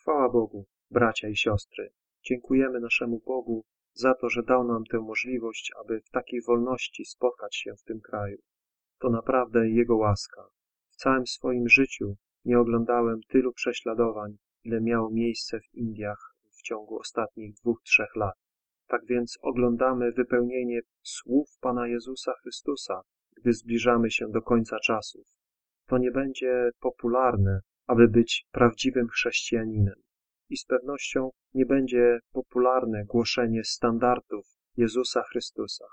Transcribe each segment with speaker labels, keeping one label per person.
Speaker 1: Chwała Bogu, bracia i siostry. Dziękujemy naszemu Bogu za to, że dał nam tę możliwość, aby w takiej wolności spotkać się w tym kraju. To naprawdę Jego łaska. W całym swoim życiu nie oglądałem tylu prześladowań, ile miało miejsce w Indiach w ciągu ostatnich dwóch, trzech lat. Tak więc oglądamy wypełnienie słów Pana Jezusa Chrystusa, gdy zbliżamy się do końca czasów. To nie będzie popularne, aby być prawdziwym chrześcijaninem. I z pewnością nie będzie popularne głoszenie standardów Jezusa Chrystusa.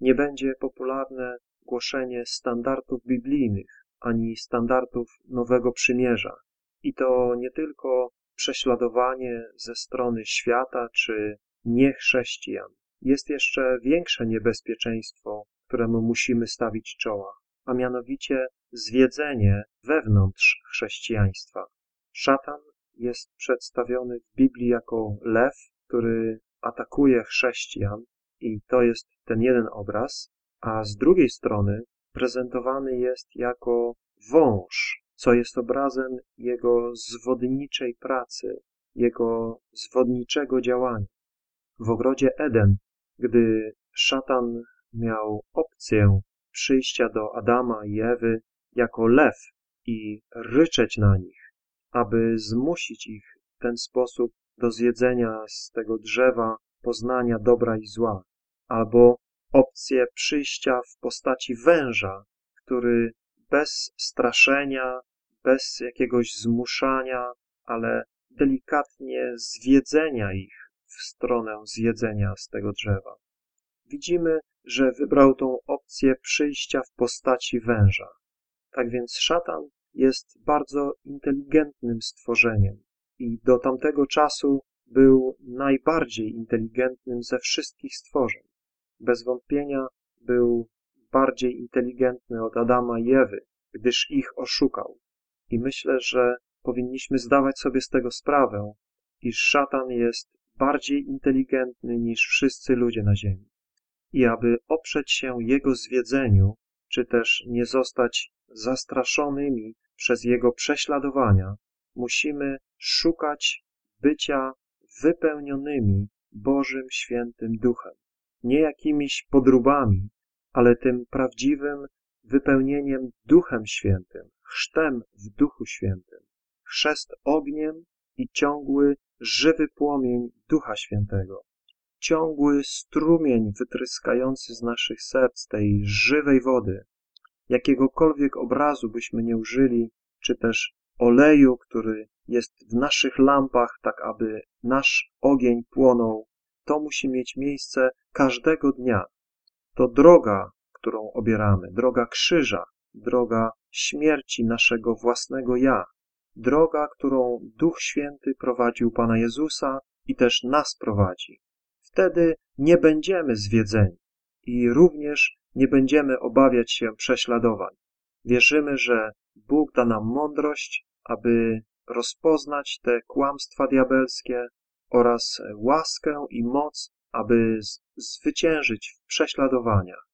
Speaker 1: Nie będzie popularne głoszenie standardów biblijnych, ani standardów Nowego Przymierza. I to nie tylko prześladowanie ze strony świata czy niechrześcijan. Jest jeszcze większe niebezpieczeństwo, któremu musimy stawić czoła, a mianowicie zwiedzenie wewnątrz chrześcijaństwa. Szatan jest przedstawiony w Biblii jako lew, który atakuje chrześcijan i to jest ten jeden obraz, a z drugiej strony prezentowany jest jako wąż, co jest obrazem jego zwodniczej pracy, jego zwodniczego działania. W ogrodzie Eden, gdy szatan miał opcję przyjścia do Adama i Ewy jako lew i ryczeć na nich, aby zmusić ich w ten sposób do zjedzenia z tego drzewa poznania dobra i zła, albo opcję przyjścia w postaci węża, który bez straszenia, bez jakiegoś zmuszania, ale delikatnie zwiedzenia ich w stronę zjedzenia z tego drzewa. Widzimy, że wybrał tą opcję przyjścia w postaci węża. Tak więc szatan jest bardzo inteligentnym stworzeniem i do tamtego czasu był najbardziej inteligentnym ze wszystkich stworzeń. Bez wątpienia był bardziej inteligentny od Adama i Ewy, gdyż ich oszukał. I myślę, że powinniśmy zdawać sobie z tego sprawę, iż szatan jest bardziej inteligentny niż wszyscy ludzie na ziemi. I aby oprzeć się jego zwiedzeniu, czy też nie zostać zastraszonymi przez jego prześladowania, musimy szukać bycia wypełnionymi Bożym Świętym Duchem. Nie jakimiś podróbami, ale tym prawdziwym wypełnieniem Duchem Świętym, chrztem w Duchu Świętym, chrzest ogniem i ciągły, żywy płomień Ducha Świętego, ciągły strumień wytryskający z naszych serc tej żywej wody, jakiegokolwiek obrazu byśmy nie użyli, czy też oleju, który jest w naszych lampach, tak aby nasz ogień płonął, to musi mieć miejsce każdego dnia. To droga, którą obieramy, droga krzyża, droga śmierci naszego własnego ja, droga, którą Duch Święty prowadził Pana Jezusa i też nas prowadzi. Wtedy nie będziemy zwiedzeni i również nie będziemy obawiać się prześladowań. Wierzymy, że Bóg da nam mądrość, aby rozpoznać te kłamstwa diabelskie oraz łaskę i moc, aby zwyciężyć w prześladowaniach.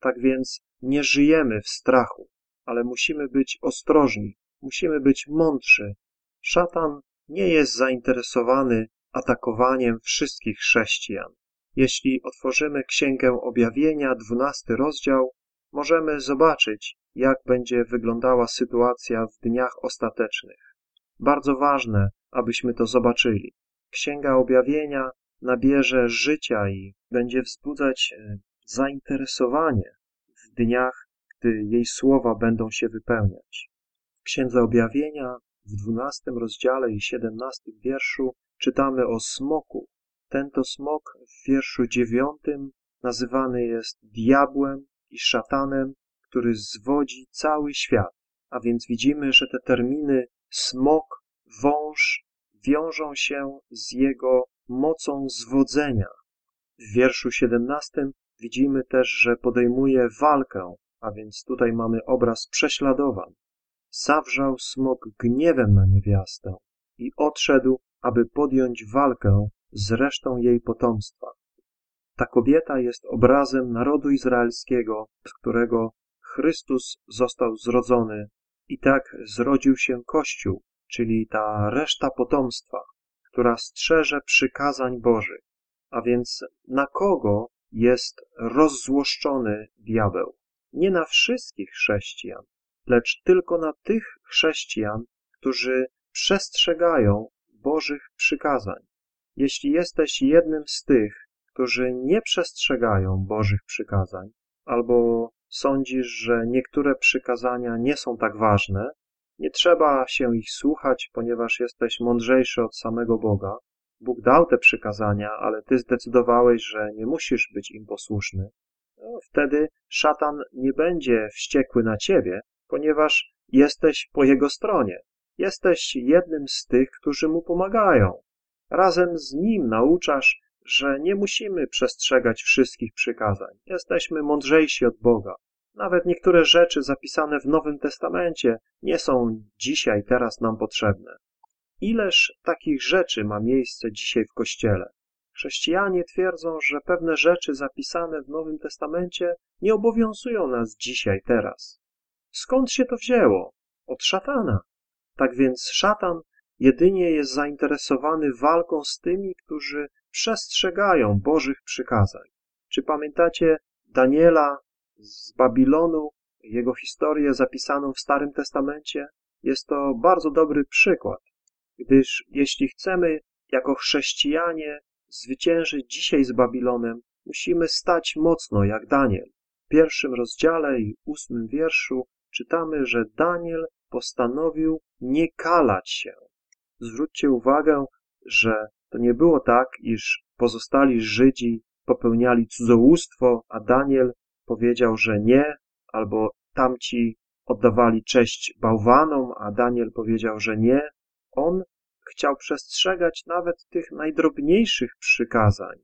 Speaker 1: Tak więc nie żyjemy w strachu, ale musimy być ostrożni, musimy być mądrzy. Szatan nie jest zainteresowany atakowaniem wszystkich chrześcijan. Jeśli otworzymy Księgę Objawienia, dwunasty rozdział, możemy zobaczyć, jak będzie wyglądała sytuacja w dniach ostatecznych. Bardzo ważne, abyśmy to zobaczyli. Księga Objawienia nabierze życia i będzie wzbudzać e, zainteresowanie w dniach, gdy jej słowa będą się wypełniać. W Księdze Objawienia w dwunastym rozdziale i siedemnastym wierszu czytamy o smoku. Ten to smok w wierszu dziewiątym nazywany jest diabłem i szatanem, który zwodzi cały świat. A więc widzimy, że te terminy smok, wąż wiążą się z jego mocą zwodzenia. W wierszu siedemnastym widzimy też, że podejmuje walkę, a więc tutaj mamy obraz prześladowań. Zawrzał smok gniewem na niewiastę i odszedł, aby podjąć walkę z resztą jej potomstwa. Ta kobieta jest obrazem narodu izraelskiego, z którego Chrystus został zrodzony i tak zrodził się Kościół, czyli ta reszta potomstwa, która strzeże przykazań Bożych. A więc na kogo jest rozzłoszczony diabeł? Nie na wszystkich chrześcijan, lecz tylko na tych chrześcijan, którzy przestrzegają Bożych przykazań. Jeśli jesteś jednym z tych, którzy nie przestrzegają Bożych przykazań, albo sądzisz, że niektóre przykazania nie są tak ważne, nie trzeba się ich słuchać, ponieważ jesteś mądrzejszy od samego Boga. Bóg dał te przykazania, ale ty zdecydowałeś, że nie musisz być im posłuszny. No, wtedy szatan nie będzie wściekły na ciebie, ponieważ jesteś po jego stronie. Jesteś jednym z tych, którzy mu pomagają. Razem z nim nauczasz, że nie musimy przestrzegać wszystkich przykazań. Jesteśmy mądrzejsi od Boga. Nawet niektóre rzeczy zapisane w Nowym Testamencie nie są dzisiaj, teraz nam potrzebne. Ileż takich rzeczy ma miejsce dzisiaj w Kościele? Chrześcijanie twierdzą, że pewne rzeczy zapisane w Nowym Testamencie nie obowiązują nas dzisiaj, teraz. Skąd się to wzięło? Od szatana. Tak więc szatan jedynie jest zainteresowany walką z tymi, którzy przestrzegają Bożych przykazań. Czy pamiętacie Daniela z Babilonu, jego historię zapisaną w Starym Testamencie? Jest to bardzo dobry przykład, gdyż jeśli chcemy jako chrześcijanie zwyciężyć dzisiaj z Babilonem, musimy stać mocno jak Daniel. W pierwszym rozdziale i ósmym wierszu czytamy, że Daniel postanowił nie kalać się. Zwróćcie uwagę, że to nie było tak, iż pozostali Żydzi popełniali cudzołóstwo, a Daniel powiedział, że nie, albo tamci oddawali cześć bałwanom, a Daniel powiedział, że nie. On chciał przestrzegać nawet tych najdrobniejszych przykazań.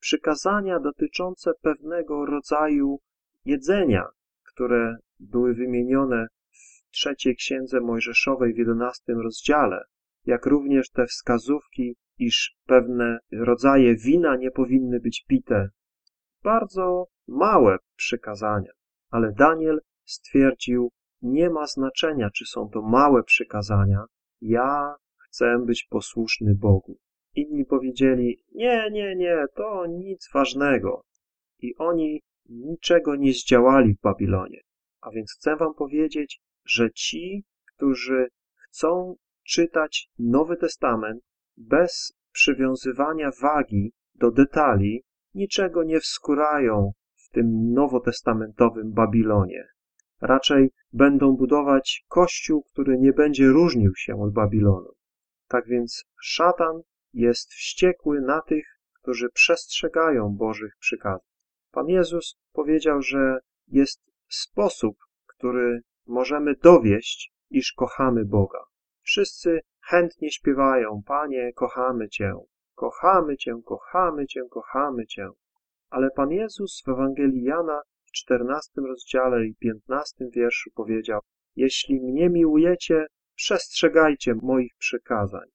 Speaker 1: Przykazania dotyczące pewnego rodzaju jedzenia, które były wymienione w trzeciej księdze Mojżeszowej w jedenastym rozdziale, jak również te wskazówki, iż pewne rodzaje wina nie powinny być pite. Bardzo małe przykazania, ale Daniel stwierdził, nie ma znaczenia, czy są to małe przykazania, ja chcę być posłuszny Bogu. Inni powiedzieli, nie, nie, nie, to nic ważnego. I oni niczego nie zdziałali w Babilonie. A więc chcę wam powiedzieć, że ci, którzy chcą czytać Nowy Testament bez przywiązywania wagi do detali, niczego nie wskórają w tym nowotestamentowym Babilonie. Raczej będą budować kościół, który nie będzie różnił się od Babilonu. Tak więc szatan jest wściekły na tych, którzy przestrzegają Bożych przykazów. Pan Jezus powiedział, że jest sposób, który możemy dowieść, iż kochamy Boga. Wszyscy chętnie śpiewają, Panie, kochamy Cię, kochamy Cię, kochamy Cię, kochamy Cię. Ale Pan Jezus w Ewangelii Jana w 14 rozdziale i 15 wierszu powiedział, jeśli mnie miłujecie, przestrzegajcie moich przykazań.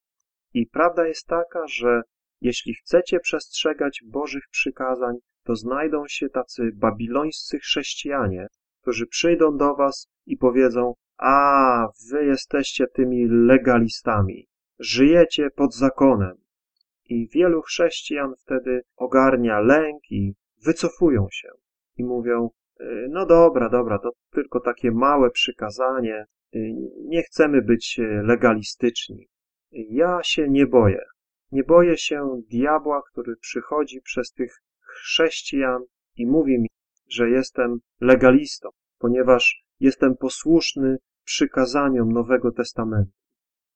Speaker 1: I prawda jest taka, że jeśli chcecie przestrzegać Bożych przykazań, to znajdą się tacy babilońscy chrześcijanie, którzy przyjdą do was i powiedzą, a, wy jesteście tymi legalistami, żyjecie pod zakonem. I wielu chrześcijan wtedy ogarnia lęk i wycofują się i mówią, y, no dobra, dobra, to tylko takie małe przykazanie, y, nie chcemy być y, legalistyczni. Ja się nie boję. Nie boję się diabła, który przychodzi przez tych chrześcijan i mówi mi, że jestem legalistą, ponieważ jestem posłuszny przykazaniom Nowego Testamentu.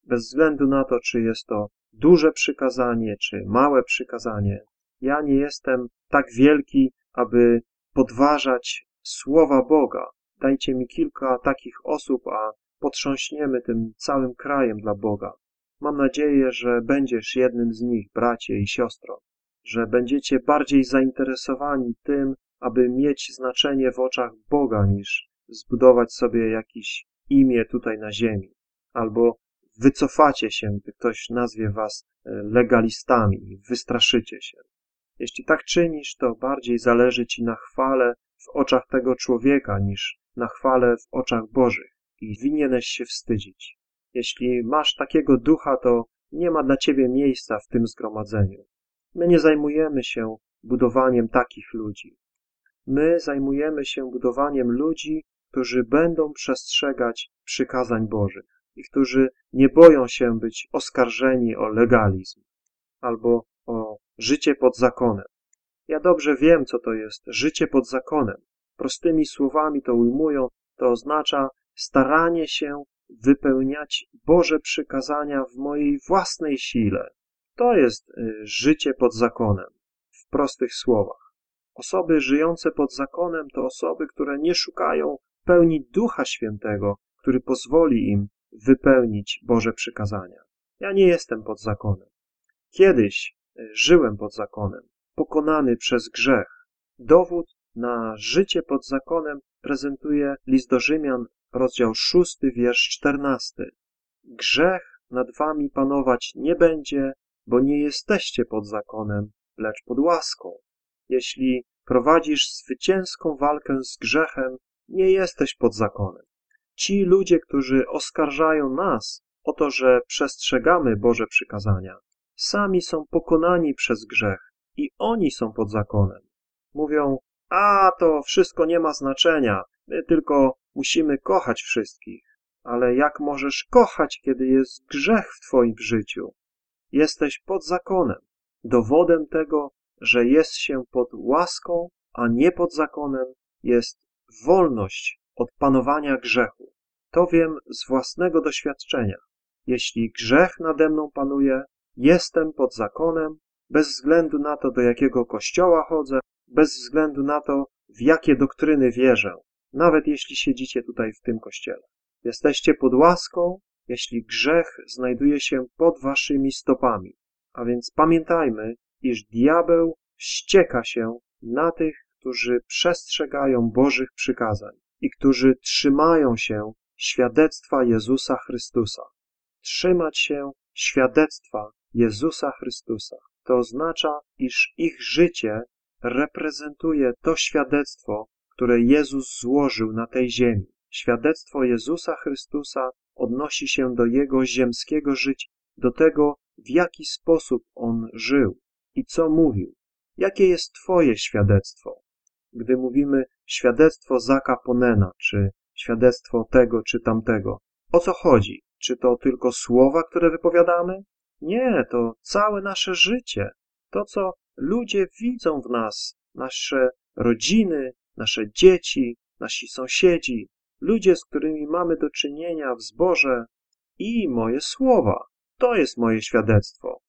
Speaker 1: Bez względu na to, czy jest to duże przykazanie, czy małe przykazanie, ja nie jestem tak wielki, aby podważać słowa Boga. Dajcie mi kilka takich osób, a potrząśniemy tym całym krajem dla Boga. Mam nadzieję, że będziesz jednym z nich, bracie i siostro, że będziecie bardziej zainteresowani tym, aby mieć znaczenie w oczach Boga, niż zbudować sobie jakiś imię tutaj na ziemi, albo wycofacie się, gdy ktoś nazwie was e, legalistami wystraszycie się. Jeśli tak czynisz, to bardziej zależy ci na chwale w oczach tego człowieka niż na chwale w oczach Bożych i winieneś się wstydzić. Jeśli masz takiego ducha, to nie ma dla ciebie miejsca w tym zgromadzeniu. My nie zajmujemy się budowaniem takich ludzi. My zajmujemy się budowaniem ludzi, którzy będą przestrzegać przykazań Bożych i którzy nie boją się być oskarżeni o legalizm albo o życie pod zakonem. Ja dobrze wiem, co to jest życie pod zakonem. Prostymi słowami to ujmują, to oznacza staranie się wypełniać Boże przykazania w mojej własnej sile. To jest y, życie pod zakonem, w prostych słowach. Osoby żyjące pod zakonem to osoby, które nie szukają pełni Ducha Świętego, który pozwoli im wypełnić Boże przykazania. Ja nie jestem pod zakonem. Kiedyś y, żyłem pod zakonem, pokonany przez grzech. Dowód na życie pod zakonem prezentuje list do Rzymian, rozdział 6, wiersz 14. Grzech nad wami panować nie będzie, bo nie jesteście pod zakonem, lecz pod łaską. Jeśli prowadzisz zwycięską walkę z grzechem, nie jesteś pod zakonem. Ci ludzie, którzy oskarżają nas o to, że przestrzegamy Boże przykazania, sami są pokonani przez grzech i oni są pod zakonem. Mówią, a to wszystko nie ma znaczenia, my tylko musimy kochać wszystkich. Ale jak możesz kochać, kiedy jest grzech w twoim życiu? Jesteś pod zakonem. Dowodem tego, że jest się pod łaską, a nie pod zakonem, jest wolność od panowania grzechu. To wiem z własnego doświadczenia. Jeśli grzech nade mną panuje, jestem pod zakonem, bez względu na to, do jakiego kościoła chodzę, bez względu na to, w jakie doktryny wierzę, nawet jeśli siedzicie tutaj w tym kościele. Jesteście pod łaską, jeśli grzech znajduje się pod waszymi stopami. A więc pamiętajmy, iż diabeł ścieka się na tych, którzy przestrzegają Bożych przykazań i którzy trzymają się świadectwa Jezusa Chrystusa. Trzymać się świadectwa Jezusa Chrystusa. To oznacza, iż ich życie reprezentuje to świadectwo, które Jezus złożył na tej ziemi. Świadectwo Jezusa Chrystusa odnosi się do Jego ziemskiego życia, do tego, w jaki sposób On żył i co mówił. Jakie jest Twoje świadectwo? Gdy mówimy świadectwo Zaka Ponena, czy świadectwo tego, czy tamtego, o co chodzi? Czy to tylko słowa, które wypowiadamy? Nie, to całe nasze życie. To, co ludzie widzą w nas, nasze rodziny, nasze dzieci, nasi sąsiedzi, ludzie, z którymi mamy do czynienia w zborze i moje słowa. To jest moje świadectwo.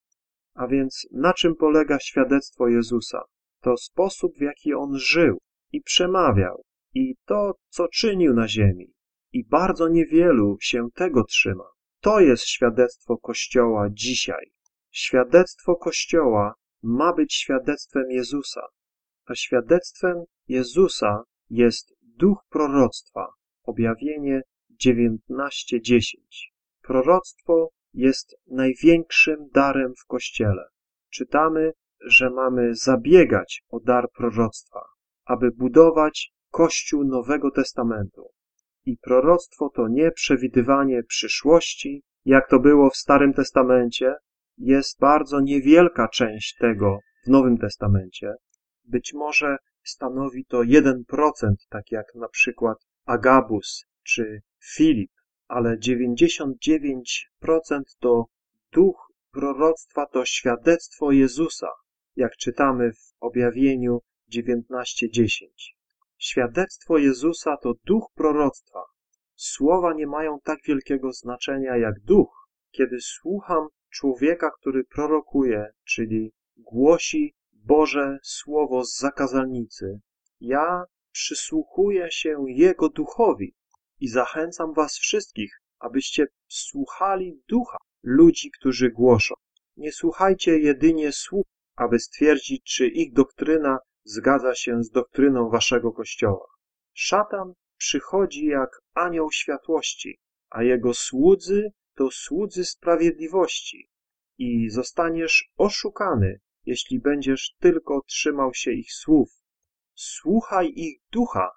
Speaker 1: A więc na czym polega świadectwo Jezusa? To sposób, w jaki On żył i przemawiał i to, co czynił na ziemi. I bardzo niewielu się tego trzyma. To jest świadectwo Kościoła dzisiaj. Świadectwo Kościoła ma być świadectwem Jezusa. A świadectwem Jezusa jest duch proroctwa, objawienie 19.10. Proroctwo jest największym darem w Kościele. Czytamy, że mamy zabiegać o dar proroctwa, aby budować Kościół Nowego Testamentu. I proroctwo to nie przewidywanie przyszłości, jak to było w Starym Testamencie, jest bardzo niewielka część tego w Nowym Testamencie. Być może stanowi to 1%, tak jak na przykład Agabus czy Filip, ale 99% to duch proroctwa, to świadectwo Jezusa, jak czytamy w objawieniu 19:10. Świadectwo Jezusa to duch proroctwa. Słowa nie mają tak wielkiego znaczenia jak duch. Kiedy słucham człowieka, który prorokuje, czyli głosi Boże Słowo z zakazalnicy, ja przysłuchuję się Jego duchowi i zachęcam was wszystkich, abyście słuchali ducha ludzi, którzy głoszą. Nie słuchajcie jedynie słów, aby stwierdzić, czy ich doktryna zgadza się z doktryną waszego kościoła. Szatan przychodzi jak anioł światłości, a jego słudzy to słudzy sprawiedliwości i zostaniesz oszukany, jeśli będziesz tylko trzymał się ich słów. Słuchaj ich ducha.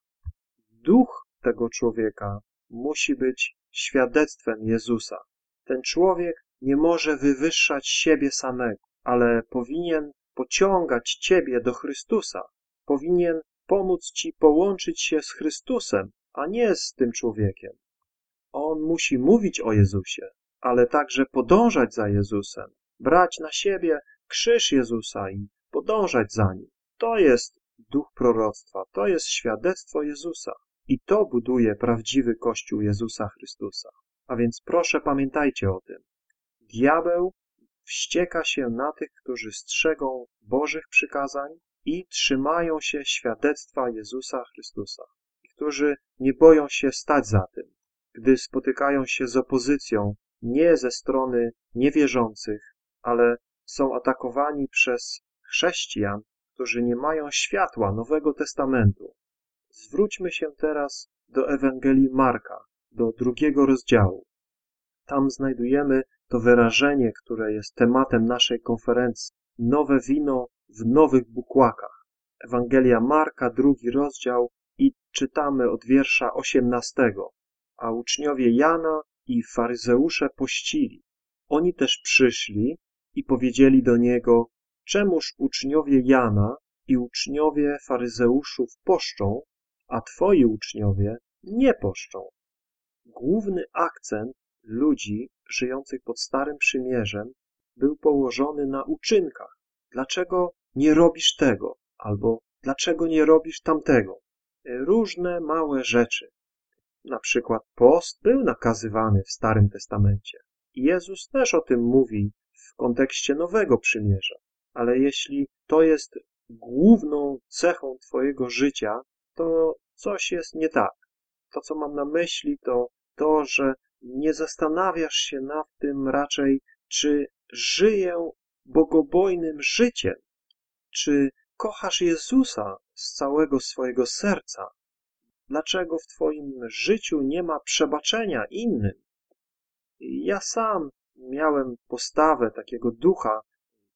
Speaker 1: Duch tego człowieka musi być świadectwem Jezusa. Ten człowiek nie może wywyższać siebie samego, ale powinien pociągać ciebie do Chrystusa. Powinien pomóc ci połączyć się z Chrystusem, a nie z tym człowiekiem. On musi mówić o Jezusie, ale także podążać za Jezusem, brać na siebie krzyż Jezusa i podążać za nim. To jest duch proroctwa, to jest świadectwo Jezusa i to buduje prawdziwy Kościół Jezusa Chrystusa. A więc proszę pamiętajcie o tym. Diabeł wścieka się na tych, którzy strzegą Bożych przykazań i trzymają się świadectwa Jezusa Chrystusa, którzy nie boją się stać za tym, gdy spotykają się z opozycją nie ze strony niewierzących, ale są atakowani przez chrześcijan, którzy nie mają światła Nowego Testamentu. Zwróćmy się teraz do Ewangelii Marka, do drugiego rozdziału. Tam znajdujemy to wyrażenie, które jest tematem naszej konferencji. Nowe wino w nowych bukłakach. Ewangelia Marka, drugi rozdział i czytamy od wiersza osiemnastego. A uczniowie Jana i faryzeusze pościli. Oni też przyszli i powiedzieli do niego, czemuż uczniowie Jana i uczniowie faryzeuszów poszczą, a twoi uczniowie nie poszczą. Główny akcent ludzi żyjących pod Starym Przymierzem był położony na uczynkach. Dlaczego nie robisz tego? Albo dlaczego nie robisz tamtego? Różne małe rzeczy. Na przykład post był nakazywany w Starym Testamencie. Jezus też o tym mówi w kontekście Nowego Przymierza. Ale jeśli to jest główną cechą Twojego życia, to coś jest nie tak. To, co mam na myśli, to to, że nie zastanawiasz się nad tym raczej, czy żyję bogobojnym życiem, czy kochasz Jezusa z całego swojego serca. Dlaczego w Twoim życiu nie ma przebaczenia innym? Ja sam miałem postawę takiego ducha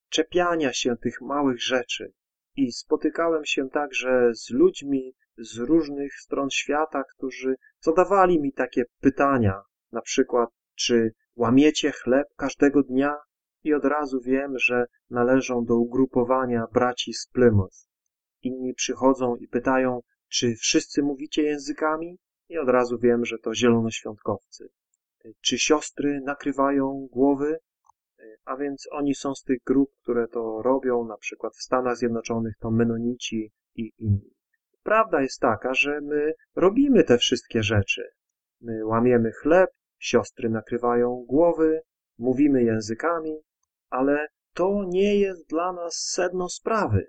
Speaker 1: czepiania się tych małych rzeczy i spotykałem się także z ludźmi z różnych stron świata, którzy zadawali mi takie pytania, na przykład, czy łamiecie chleb każdego dnia? I od razu wiem, że należą do ugrupowania braci z Plymouth. Inni przychodzą i pytają, czy wszyscy mówicie językami? I od razu wiem, że to zielonoświątkowcy. Czy siostry nakrywają głowy? A więc oni są z tych grup, które to robią, na przykład w Stanach Zjednoczonych to Menonici i inni. Prawda jest taka, że my robimy te wszystkie rzeczy. My łamiemy chleb, siostry nakrywają głowy, mówimy językami, ale to nie jest dla nas sedno sprawy.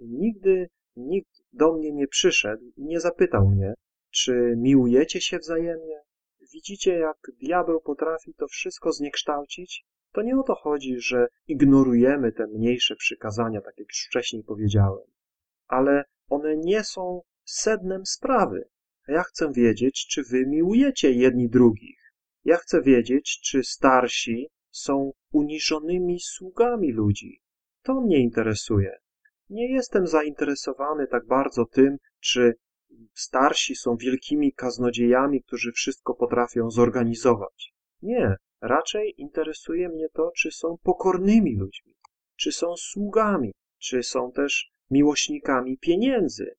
Speaker 1: Nigdy nikt do mnie nie przyszedł i nie zapytał mnie, czy miłujecie się wzajemnie? Widzicie, jak diabeł potrafi to wszystko zniekształcić? To nie o to chodzi, że ignorujemy te mniejsze przykazania, tak jak już wcześniej powiedziałem, ale one nie są sednem sprawy. Ja chcę wiedzieć, czy wy miłujecie jedni drugich. Ja chcę wiedzieć, czy starsi są uniżonymi sługami ludzi. To mnie interesuje. Nie jestem zainteresowany tak bardzo tym, czy starsi są wielkimi kaznodziejami, którzy wszystko potrafią zorganizować. Nie, raczej interesuje mnie to, czy są pokornymi ludźmi, czy są sługami, czy są też miłośnikami pieniędzy.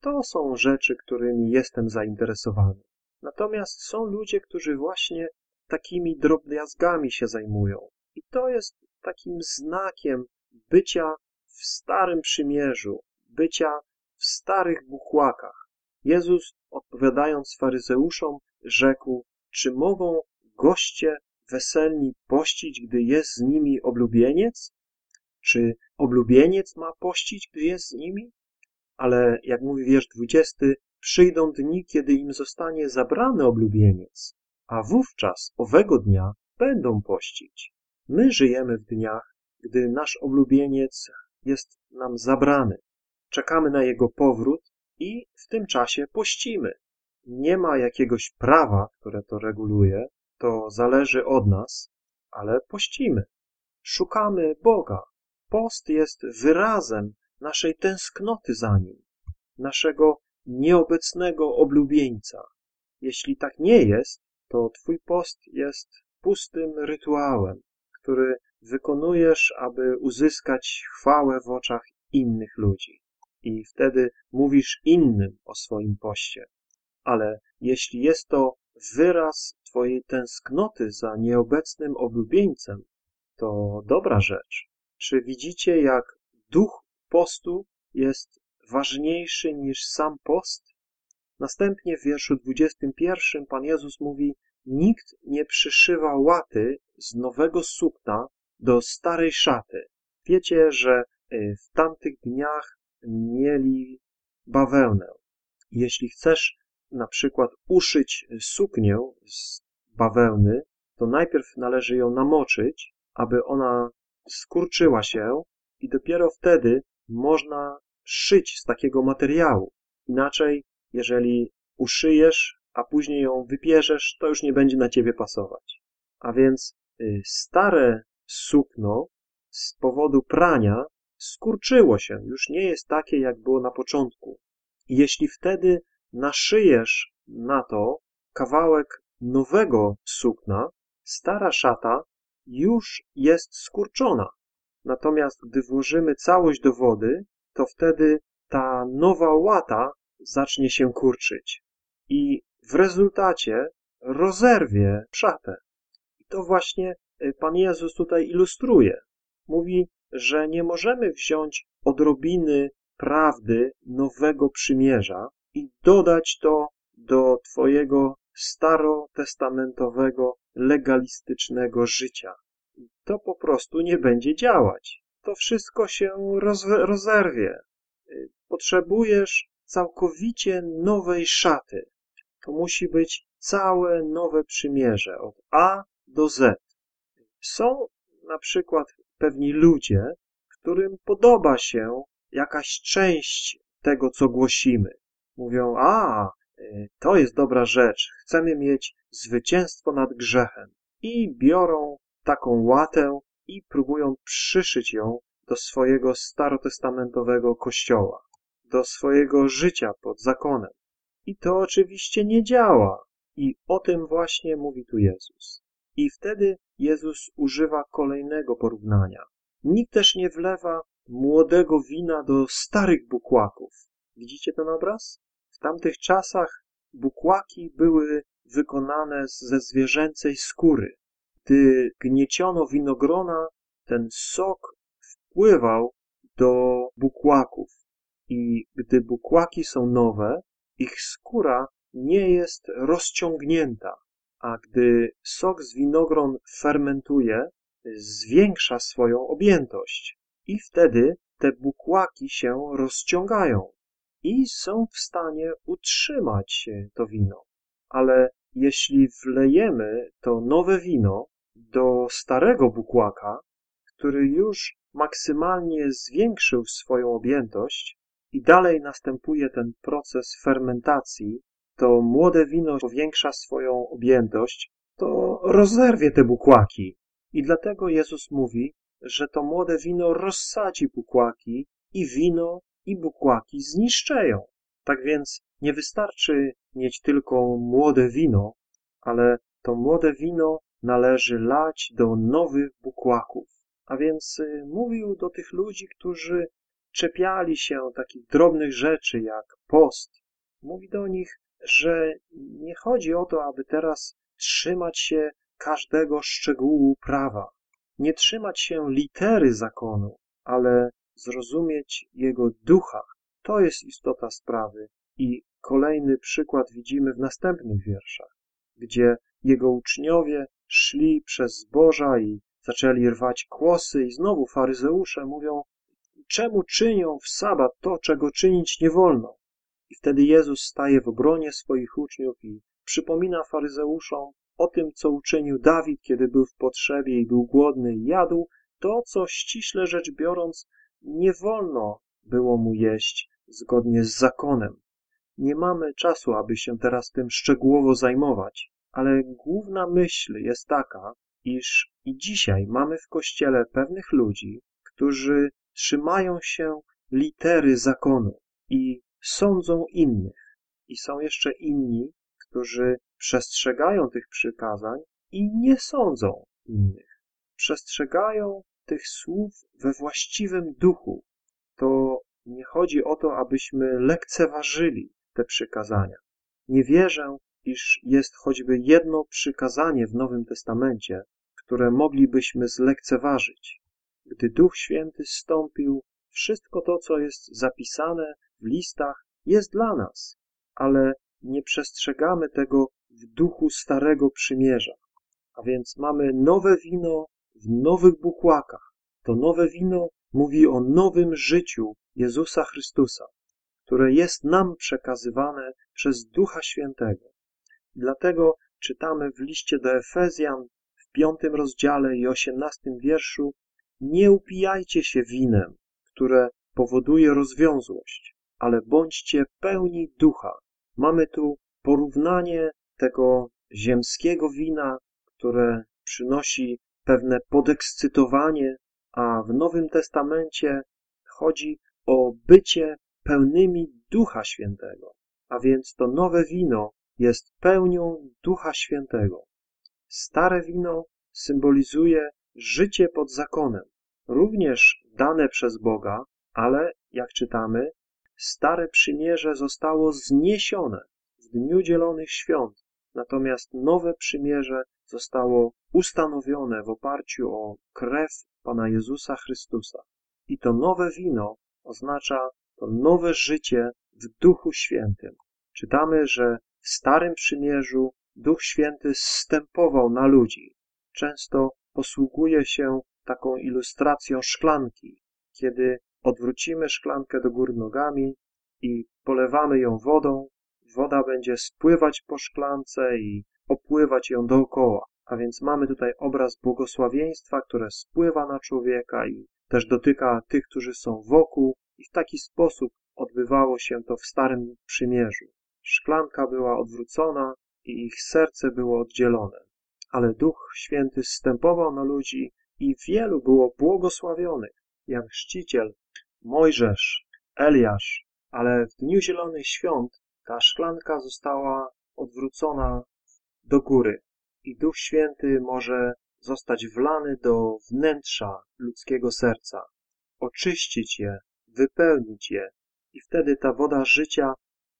Speaker 1: To są rzeczy, którymi jestem zainteresowany. Natomiast są ludzie, którzy właśnie takimi drobiazgami się zajmują. I to jest takim znakiem bycia w Starym Przymierzu, bycia w starych buchłakach. Jezus, odpowiadając faryzeuszom, rzekł, czy mogą goście weselni pościć, gdy jest z nimi oblubieniec? Czy oblubieniec ma pościć, gdy jest z nimi? Ale, jak mówi wiersz dwudziesty, przyjdą dni, kiedy im zostanie zabrany oblubieniec, a wówczas owego dnia będą pościć. My żyjemy w dniach, gdy nasz oblubieniec jest nam zabrany. Czekamy na jego powrót i w tym czasie pościmy. Nie ma jakiegoś prawa, które to reguluje, to zależy od nas, ale pościmy. Szukamy Boga. Post jest wyrazem naszej tęsknoty za Nim, naszego nieobecnego oblubieńca. Jeśli tak nie jest, to Twój post jest pustym rytuałem, który wykonujesz, aby uzyskać chwałę w oczach innych ludzi. I wtedy mówisz innym o swoim poście. Ale jeśli jest to wyraz Twojej tęsknoty za nieobecnym oblubieńcem, to dobra rzecz. Czy widzicie, jak duch postu jest ważniejszy niż sam post? Następnie w wierszu 21 Pan Jezus mówi Nikt nie przyszywa łaty z nowego sukna do starej szaty. Wiecie, że y, w tamtych dniach mieli bawełnę. Jeśli chcesz na przykład uszyć suknię z bawełny, to najpierw należy ją namoczyć, aby ona skurczyła się i dopiero wtedy można szyć z takiego materiału. Inaczej, jeżeli uszyjesz, a później ją wypierzesz, to już nie będzie na ciebie pasować. A więc y, stare sukno z powodu prania skurczyło się, już nie jest takie, jak było na początku. Jeśli wtedy naszyjesz na to kawałek nowego sukna, stara szata już jest skurczona. Natomiast gdy włożymy całość do wody, to wtedy ta nowa łata zacznie się kurczyć i w rezultacie rozerwie szatę. I to właśnie y, Pan Jezus tutaj ilustruje. Mówi, że nie możemy wziąć odrobiny prawdy nowego przymierza i dodać to do Twojego starotestamentowego, legalistycznego życia. To po prostu nie będzie działać. To wszystko się rozerwie. Y, potrzebujesz całkowicie nowej szaty. To musi być całe nowe przymierze, od A do Z. Są na przykład pewni ludzie, którym podoba się jakaś część tego, co głosimy. Mówią, a, to jest dobra rzecz, chcemy mieć zwycięstwo nad grzechem. I biorą taką łatę i próbują przyszyć ją do swojego starotestamentowego kościoła, do swojego życia pod zakonem. I to oczywiście nie działa. I o tym właśnie mówi tu Jezus. I wtedy Jezus używa kolejnego porównania. Nikt też nie wlewa młodego wina do starych bukłaków. Widzicie ten obraz? W tamtych czasach bukłaki były wykonane ze zwierzęcej skóry. Gdy gnieciono winogrona, ten sok wpływał do bukłaków. I gdy bukłaki są nowe, ich skóra nie jest rozciągnięta, a gdy sok z winogron fermentuje, zwiększa swoją objętość i wtedy te bukłaki się rozciągają i są w stanie utrzymać to wino. Ale jeśli wlejemy to nowe wino do starego bukłaka, który już maksymalnie zwiększył swoją objętość i dalej następuje ten proces fermentacji, to młode wino powiększa swoją objętość, to rozerwie te bukłaki. I dlatego Jezus mówi, że to młode wino rozsadzi bukłaki i wino i bukłaki zniszczeją. Tak więc nie wystarczy mieć tylko młode wino, ale to młode wino należy lać do nowych bukłaków. A więc y, mówił do tych ludzi, którzy czepiali się takich drobnych rzeczy jak post. Mówi do nich, że nie chodzi o to, aby teraz trzymać się każdego szczegółu prawa, nie trzymać się litery zakonu, ale zrozumieć jego ducha. To jest istota sprawy. I kolejny przykład widzimy w następnych wierszach, gdzie jego uczniowie szli przez zboża i zaczęli rwać kłosy i znowu faryzeusze mówią, czemu czynią w sabat to, czego czynić nie wolno? I wtedy Jezus staje w obronie swoich uczniów i przypomina faryzeuszom o tym, co uczynił Dawid, kiedy był w potrzebie i był głodny i jadł, to, co ściśle rzecz biorąc nie wolno było mu jeść zgodnie z zakonem. Nie mamy czasu, aby się teraz tym szczegółowo zajmować, ale główna myśl jest taka, iż i dzisiaj mamy w Kościele pewnych ludzi, którzy trzymają się litery zakonu i sądzą innych. I są jeszcze inni, którzy przestrzegają tych przykazań, i nie sądzą innych. Przestrzegają tych słów we właściwym duchu. To nie chodzi o to, abyśmy lekceważyli te przykazania. Nie wierzę, iż jest choćby jedno przykazanie w Nowym Testamencie, które moglibyśmy zlekceważyć. Gdy Duch Święty stąpił, wszystko to, co jest zapisane w listach, jest dla nas, ale nie przestrzegamy tego w duchu Starego Przymierza. A więc mamy nowe wino w nowych bukłakach. To nowe wino mówi o nowym życiu Jezusa Chrystusa, które jest nam przekazywane przez Ducha Świętego. Dlatego czytamy w liście do Efezjan w piątym rozdziale i osiemnastym wierszu Nie upijajcie się winem, które powoduje rozwiązłość, ale bądźcie pełni ducha. Mamy tu porównanie tego ziemskiego wina, które przynosi pewne podekscytowanie, a w Nowym Testamencie chodzi o bycie pełnymi Ducha Świętego. A więc to nowe wino jest pełnią Ducha Świętego. Stare wino symbolizuje życie pod zakonem, również dane przez Boga, ale, jak czytamy, stare przymierze zostało zniesione w dniu dzielonych świąt, natomiast nowe przymierze zostało ustanowione w oparciu o krew Pana Jezusa Chrystusa. I to nowe wino oznacza to nowe życie w Duchu Świętym. Czytamy, że w Starym Przymierzu Duch Święty zstępował na ludzi. Często posługuje się taką ilustracją szklanki. Kiedy odwrócimy szklankę do góry nogami i polewamy ją wodą, woda będzie spływać po szklance i opływać ją dookoła. A więc mamy tutaj obraz błogosławieństwa, które spływa na człowieka i też dotyka tych, którzy są wokół i w taki sposób odbywało się to w Starym Przymierzu. Szklanka była odwrócona i ich serce było oddzielone. Ale Duch Święty zstępował na ludzi i wielu było błogosławionych. Jan Chrzciciel, Mojżesz, Eliasz, ale w Dniu Zielonych Świąt ta szklanka została odwrócona do góry i Duch Święty może zostać wlany do wnętrza ludzkiego serca, oczyścić je, wypełnić je i wtedy ta woda życia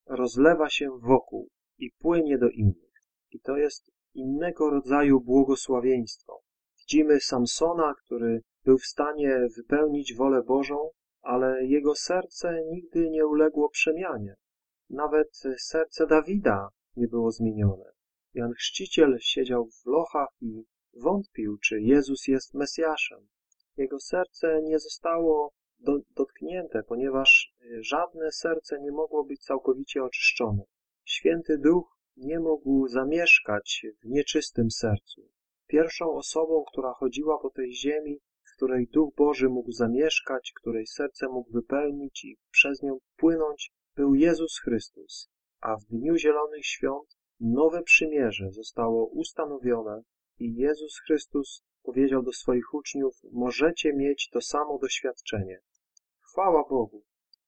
Speaker 1: rozlewa się wokół i płynie do innych. I to jest innego rodzaju błogosławieństwo. Widzimy Samsona, który był w stanie wypełnić wolę Bożą, ale jego serce nigdy nie uległo przemianie. Nawet serce Dawida nie było zmienione. Jan Chrzciciel siedział w lochach i wątpił, czy Jezus jest Mesjaszem. Jego serce nie zostało do, dotknięte, ponieważ żadne serce nie mogło być całkowicie oczyszczone. Święty Duch nie mógł zamieszkać w nieczystym sercu. Pierwszą osobą, która chodziła po tej ziemi, w której Duch Boży mógł zamieszkać, której serce mógł wypełnić i przez nią płynąć, był Jezus Chrystus. A w Dniu Zielonych Świąt nowe przymierze zostało ustanowione i Jezus Chrystus powiedział do swoich uczniów, możecie mieć to samo doświadczenie. Chwała Bogu!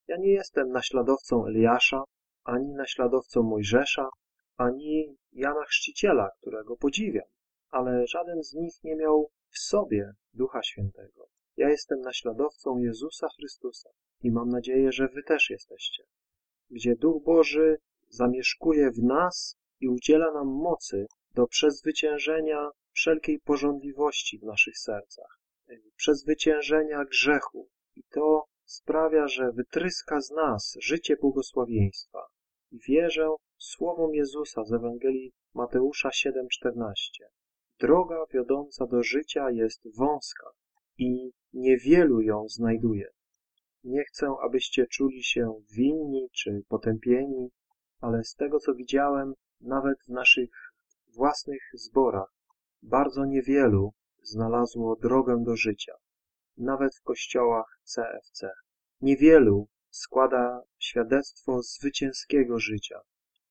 Speaker 1: Ja nie jestem naśladowcą Eliasza, ani naśladowcą Mojżesza, ani Jana Chrzciciela, którego podziwiam, ale żaden z nich nie miał w sobie Ducha Świętego. Ja jestem naśladowcą Jezusa Chrystusa i mam nadzieję, że wy też jesteście. Gdzie Duch Boży zamieszkuje w nas i udziela nam mocy do przezwyciężenia wszelkiej porządliwości w naszych sercach, przezwyciężenia grzechu. I to sprawia, że wytryska z nas życie błogosławieństwa. I wierzę słowom Jezusa z Ewangelii Mateusza 7,14. Droga wiodąca do życia jest wąska i niewielu ją znajduje. Nie chcę, abyście czuli się winni czy potępieni, ale z tego, co widziałem, nawet w naszych własnych zborach, bardzo niewielu znalazło drogę do życia, nawet w kościołach CFC. Niewielu składa świadectwo zwycięskiego życia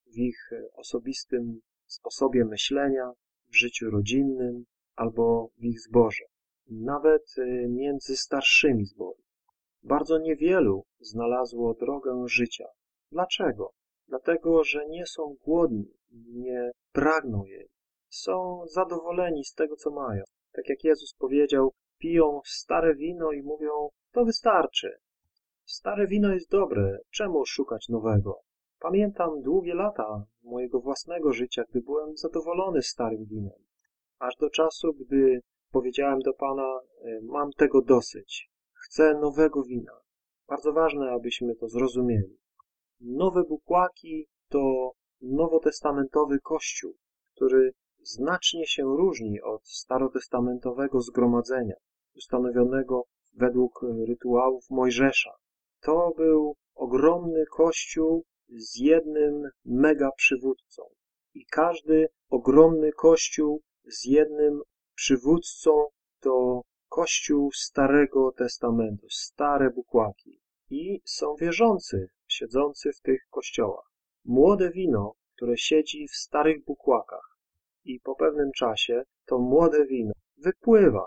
Speaker 1: w ich osobistym sposobie myślenia, w życiu rodzinnym albo w ich zborze, nawet między starszymi zborami. Bardzo niewielu znalazło drogę życia. Dlaczego? Dlatego, że nie są głodni, nie pragną jej. są zadowoleni z tego, co mają. Tak jak Jezus powiedział, piją stare wino i mówią, to wystarczy. Stare wino jest dobre, czemu szukać nowego? Pamiętam długie lata mojego własnego życia, gdy byłem zadowolony starym winem. Aż do czasu, gdy powiedziałem do Pana, e, mam tego dosyć. Chcę nowego wina. Bardzo ważne, abyśmy to zrozumieli. Nowe bukłaki to nowotestamentowy kościół, który znacznie się różni od starotestamentowego zgromadzenia, ustanowionego według rytuałów Mojżesza. To był ogromny kościół z jednym mega przywódcą. I każdy ogromny kościół z jednym przywódcą to kościół Starego Testamentu, stare bukłaki. I są wierzący, siedzący w tych kościołach. Młode wino, które siedzi w starych bukłakach i po pewnym czasie to młode wino wypływa.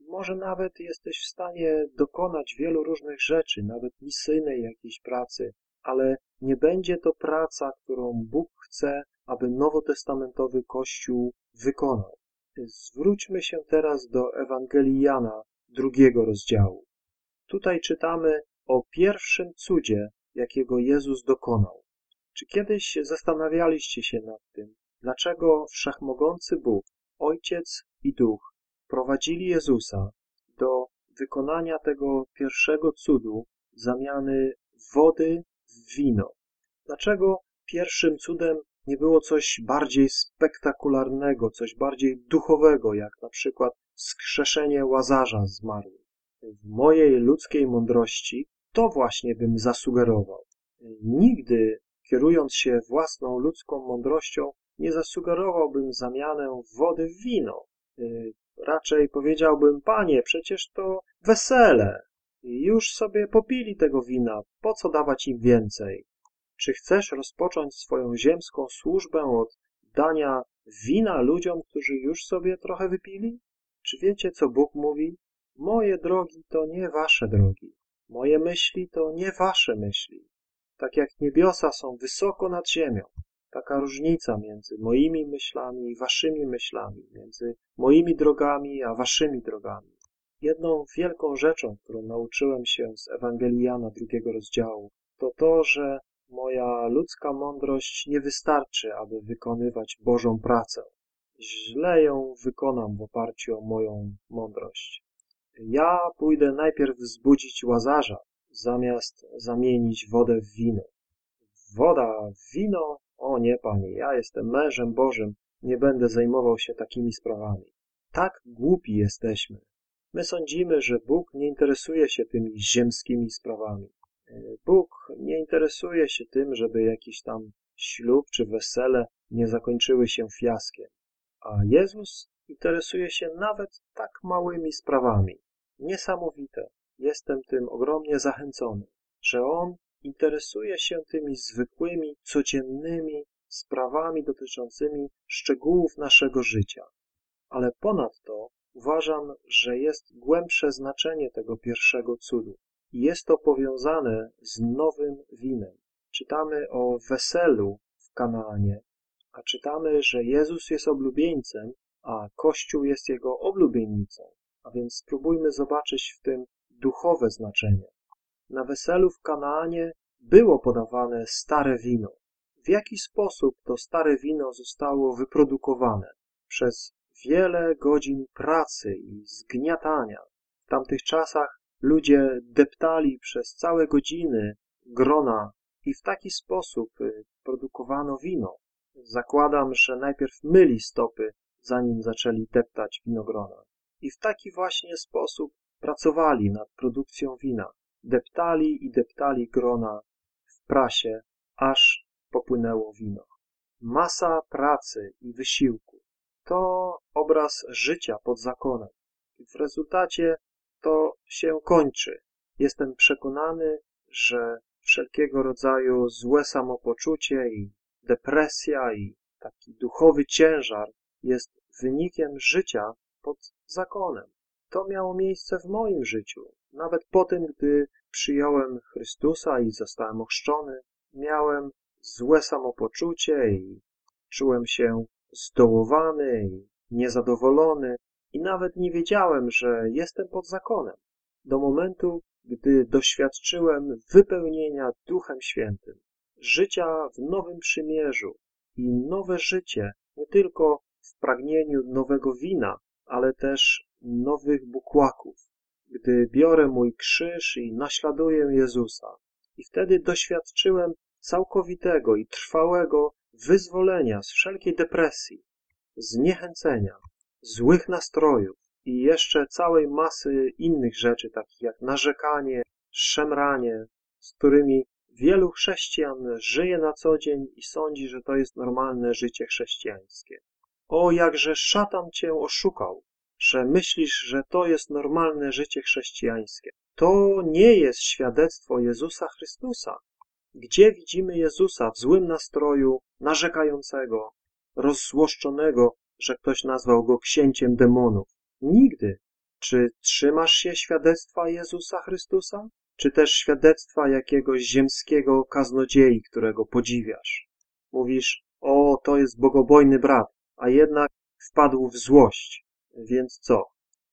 Speaker 1: Może nawet jesteś w stanie dokonać wielu różnych rzeczy, nawet misyjnej jakiejś pracy, ale nie będzie to praca, którą Bóg chce, aby nowotestamentowy Kościół wykonał. Zwróćmy się teraz do Ewangelii Jana, drugiego rozdziału. Tutaj czytamy o pierwszym cudzie, jakiego Jezus dokonał. Czy kiedyś zastanawialiście się nad tym, dlaczego wszechmogący Bóg, Ojciec i Duch prowadzili Jezusa do wykonania tego pierwszego cudu zamiany wody w wino? Dlaczego pierwszym cudem nie było coś bardziej spektakularnego, coś bardziej duchowego, jak na przykład skrzeszenie łazarza zmarłych? W mojej ludzkiej mądrości to właśnie bym zasugerował. Nigdy, kierując się własną ludzką mądrością, nie zasugerowałbym zamianę wody w wino. Y, raczej powiedziałbym, panie, przecież to wesele. Już sobie popili tego wina, po co dawać im więcej? Czy chcesz rozpocząć swoją ziemską służbę od dania wina ludziom, którzy już sobie trochę wypili? Czy wiecie, co Bóg mówi? Moje drogi to nie wasze drogi. Moje myśli to nie wasze myśli. Tak jak niebiosa są wysoko nad ziemią, taka różnica między moimi myślami i waszymi myślami, między moimi drogami a waszymi drogami. Jedną wielką rzeczą, którą nauczyłem się z Ewangelii Jana drugiego rozdziału, to to, że moja ludzka mądrość nie wystarczy, aby wykonywać Bożą pracę. Źle ją wykonam w oparciu o moją mądrość. Ja pójdę najpierw wzbudzić łazarza, zamiast zamienić wodę w wino. Woda w wino? O nie, panie, ja jestem mężem Bożym, nie będę zajmował się takimi sprawami. Tak głupi jesteśmy. My sądzimy, że Bóg nie interesuje się tymi ziemskimi sprawami. Bóg nie interesuje się tym, żeby jakiś tam ślub czy wesele nie zakończyły się fiaskiem. A Jezus interesuje się nawet tak małymi sprawami. Niesamowite. Jestem tym ogromnie zachęcony, że On interesuje się tymi zwykłymi, codziennymi sprawami dotyczącymi szczegółów naszego życia. Ale ponadto uważam, że jest głębsze znaczenie tego pierwszego cudu. Jest to powiązane z nowym winem. Czytamy o weselu w Kanaanie, a czytamy, że Jezus jest oblubieńcem, a Kościół jest jego oblubienicą. A więc spróbujmy zobaczyć w tym duchowe znaczenie. Na weselu w Kanaanie było podawane stare wino. W jaki sposób to stare wino zostało wyprodukowane? Przez wiele godzin pracy i zgniatania. W tamtych czasach ludzie deptali przez całe godziny grona i w taki sposób y, produkowano wino. Zakładam, że najpierw myli stopy, zanim zaczęli deptać winogrona. I w taki właśnie sposób pracowali nad produkcją wina. Deptali i deptali grona w prasie, aż popłynęło wino. Masa pracy i wysiłku to obraz życia pod zakonem. W rezultacie to się kończy. Jestem przekonany, że wszelkiego rodzaju złe samopoczucie i depresja i taki duchowy ciężar jest wynikiem życia pod zakonem. To miało miejsce w moim życiu. Nawet po tym, gdy przyjąłem Chrystusa i zostałem ochrzczony, miałem złe samopoczucie i czułem się zdołowany i niezadowolony i nawet nie wiedziałem, że jestem pod zakonem. Do momentu, gdy doświadczyłem wypełnienia Duchem Świętym, życia w nowym przymierzu i nowe życie nie tylko w pragnieniu nowego wina, ale też nowych bukłaków, gdy biorę mój krzyż i naśladuję Jezusa. I wtedy doświadczyłem całkowitego i trwałego wyzwolenia z wszelkiej depresji, zniechęcenia, złych nastrojów i jeszcze całej masy innych rzeczy, takich jak narzekanie, szemranie, z którymi wielu chrześcijan żyje na co dzień i sądzi, że to jest normalne życie chrześcijańskie. O, jakże szatan cię oszukał, że myślisz, że to jest normalne życie chrześcijańskie. To nie jest świadectwo Jezusa Chrystusa. Gdzie widzimy Jezusa w złym nastroju, narzekającego, rozzłoszczonego, że ktoś nazwał go księciem demonów? Nigdy. Czy trzymasz się świadectwa Jezusa Chrystusa? Czy też świadectwa jakiegoś ziemskiego kaznodziei, którego podziwiasz? Mówisz, o, to jest bogobojny brat, a jednak wpadł w złość. Więc co?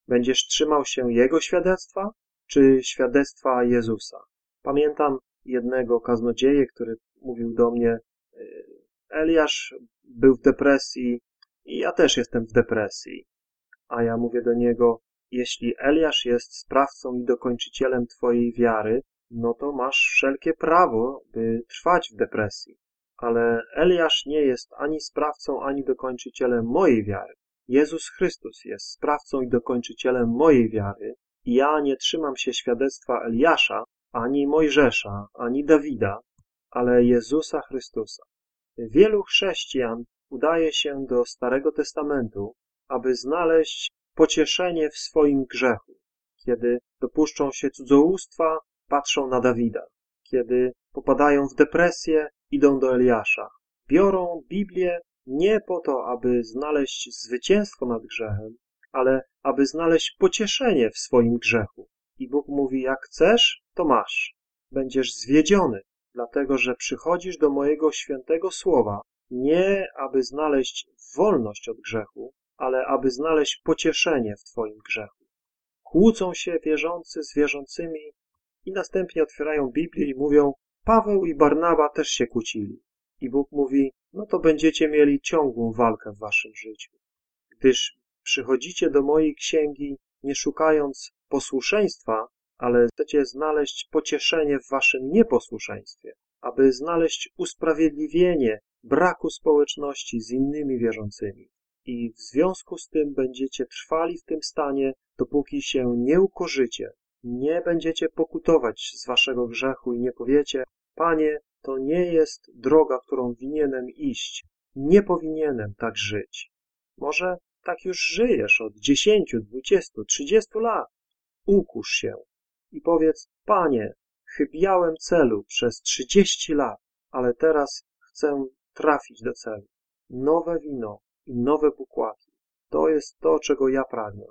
Speaker 1: Będziesz trzymał się jego świadectwa, czy świadectwa Jezusa? Pamiętam jednego kaznodzieję, który mówił do mnie, y, Eliasz był w depresji ja też jestem w depresji. A ja mówię do niego, jeśli Eliasz jest sprawcą i dokończycielem twojej wiary, no to masz wszelkie prawo, by trwać w depresji. Ale Eliasz nie jest ani sprawcą, ani dokończycielem mojej wiary. Jezus Chrystus jest sprawcą i dokończycielem mojej wiary i ja nie trzymam się świadectwa Eliasza, ani Mojżesza, ani Dawida, ale Jezusa Chrystusa. Wielu chrześcijan udaje się do Starego Testamentu, aby znaleźć pocieszenie w swoim grzechu. Kiedy dopuszczą się cudzołóstwa, patrzą na Dawida. Kiedy popadają w depresję, idą do Eliasza. Biorą Biblię nie po to, aby znaleźć zwycięstwo nad grzechem, ale aby znaleźć pocieszenie w swoim grzechu. I Bóg mówi, jak chcesz, to masz. Będziesz zwiedziony, dlatego że przychodzisz do mojego świętego słowa, nie aby znaleźć wolność od grzechu, ale aby znaleźć pocieszenie w Twoim grzechu. Kłócą się wierzący z wierzącymi i następnie otwierają Biblię i mówią, Paweł i Barnaba też się kłócili. I Bóg mówi, no to będziecie mieli ciągłą walkę w waszym życiu. Gdyż przychodzicie do mojej księgi nie szukając posłuszeństwa, ale chcecie znaleźć pocieszenie w waszym nieposłuszeństwie, aby znaleźć usprawiedliwienie braku społeczności z innymi wierzącymi. I w związku z tym będziecie trwali w tym stanie, dopóki się nie ukorzycie, nie będziecie pokutować z waszego grzechu i nie powiecie, Panie, to nie jest droga, którą winienem iść. Nie powinienem tak żyć. Może tak już żyjesz od 10, 20, 30 lat. Ukusz się i powiedz, Panie, chybiałem celu przez 30 lat, ale teraz chcę trafić do celu. Nowe wino i nowe bukłaki. To jest to, czego ja pragnę.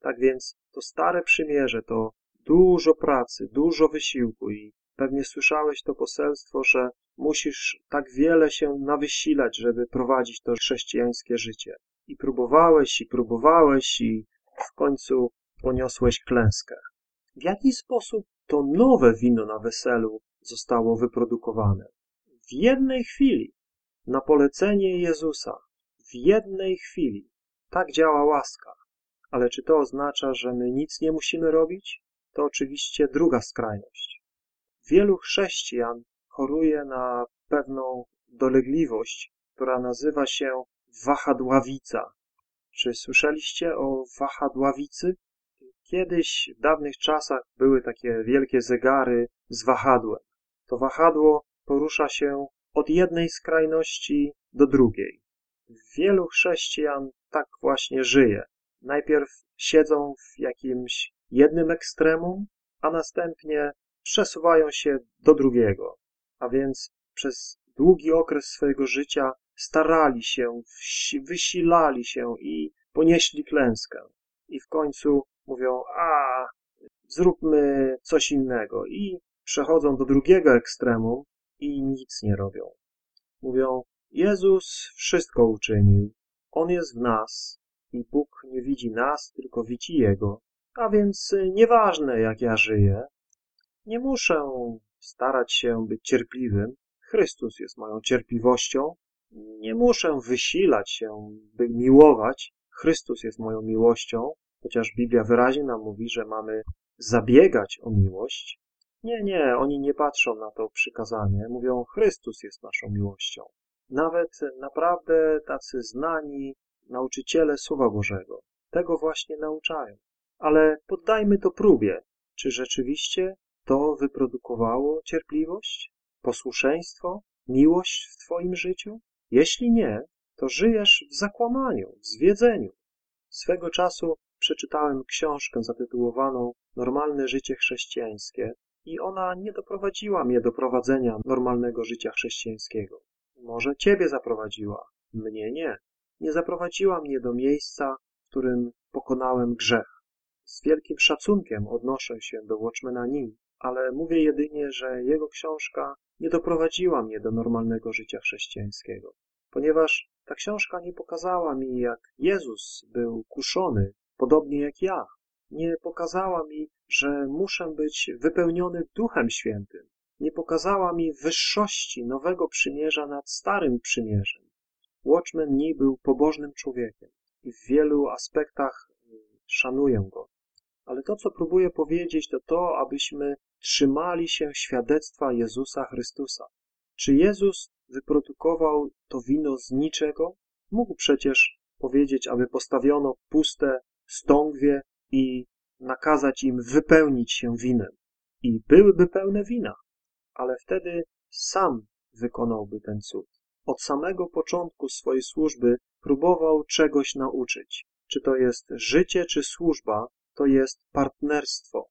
Speaker 1: Tak więc to stare przymierze to dużo pracy, dużo wysiłku i pewnie słyszałeś to poselstwo, że musisz tak wiele się nawysilać, żeby prowadzić to chrześcijańskie życie. I próbowałeś, i próbowałeś, i w końcu poniosłeś klęskę. W jaki sposób to nowe wino na weselu zostało wyprodukowane? W jednej chwili, na polecenie Jezusa, w jednej chwili. Tak działa łaska. Ale czy to oznacza, że my nic nie musimy robić? To oczywiście druga skrajność. Wielu chrześcijan choruje na pewną dolegliwość, która nazywa się wahadławica. Czy słyszeliście o wahadławicy? Kiedyś, w dawnych czasach, były takie wielkie zegary z wahadłem. To wahadło porusza się od jednej skrajności do drugiej. Wielu chrześcijan tak właśnie żyje. Najpierw siedzą w jakimś jednym ekstremum, a następnie przesuwają się do drugiego. A więc przez długi okres swojego życia starali się, wysilali się i ponieśli klęskę. I w końcu mówią, a zróbmy coś innego. I przechodzą do drugiego ekstremum i nic nie robią. Mówią, Jezus wszystko uczynił. On jest w nas i Bóg nie widzi nas, tylko widzi Jego. A więc nieważne, jak ja żyję, nie muszę starać się być cierpliwym. Chrystus jest moją cierpliwością. Nie muszę wysilać się, by miłować. Chrystus jest moją miłością, chociaż Biblia wyraźnie nam mówi, że mamy zabiegać o miłość. Nie, nie, oni nie patrzą na to przykazanie. Mówią, Chrystus jest naszą miłością. Nawet naprawdę tacy znani nauczyciele Słowa Bożego tego właśnie nauczają. Ale poddajmy to próbie. Czy rzeczywiście to wyprodukowało cierpliwość, posłuszeństwo, miłość w Twoim życiu? Jeśli nie, to żyjesz w zakłamaniu, w zwiedzeniu. Swego czasu przeczytałem książkę zatytułowaną Normalne życie chrześcijańskie i ona nie doprowadziła mnie do prowadzenia normalnego życia chrześcijańskiego. Może Ciebie zaprowadziła, mnie nie. Nie zaprowadziła mnie do miejsca, w którym pokonałem grzech. Z wielkim szacunkiem odnoszę się do Watchmana Nee, ale mówię jedynie, że jego książka nie doprowadziła mnie do normalnego życia chrześcijańskiego, ponieważ ta książka nie pokazała mi, jak Jezus był kuszony, podobnie jak ja. Nie pokazała mi, że muszę być wypełniony Duchem Świętym. Nie pokazała mi wyższości nowego przymierza nad starym przymierzem. Watchman nie był pobożnym człowiekiem i w wielu aspektach y, szanuję go. Ale to, co próbuję powiedzieć, to to, abyśmy trzymali się świadectwa Jezusa Chrystusa. Czy Jezus wyprodukował to wino z niczego? Mógł przecież powiedzieć, aby postawiono puste stągwie i nakazać im wypełnić się winem. I byłyby pełne wina, ale wtedy sam wykonałby ten cud. Od samego początku swojej służby próbował czegoś nauczyć. Czy to jest życie, czy służba, to jest partnerstwo.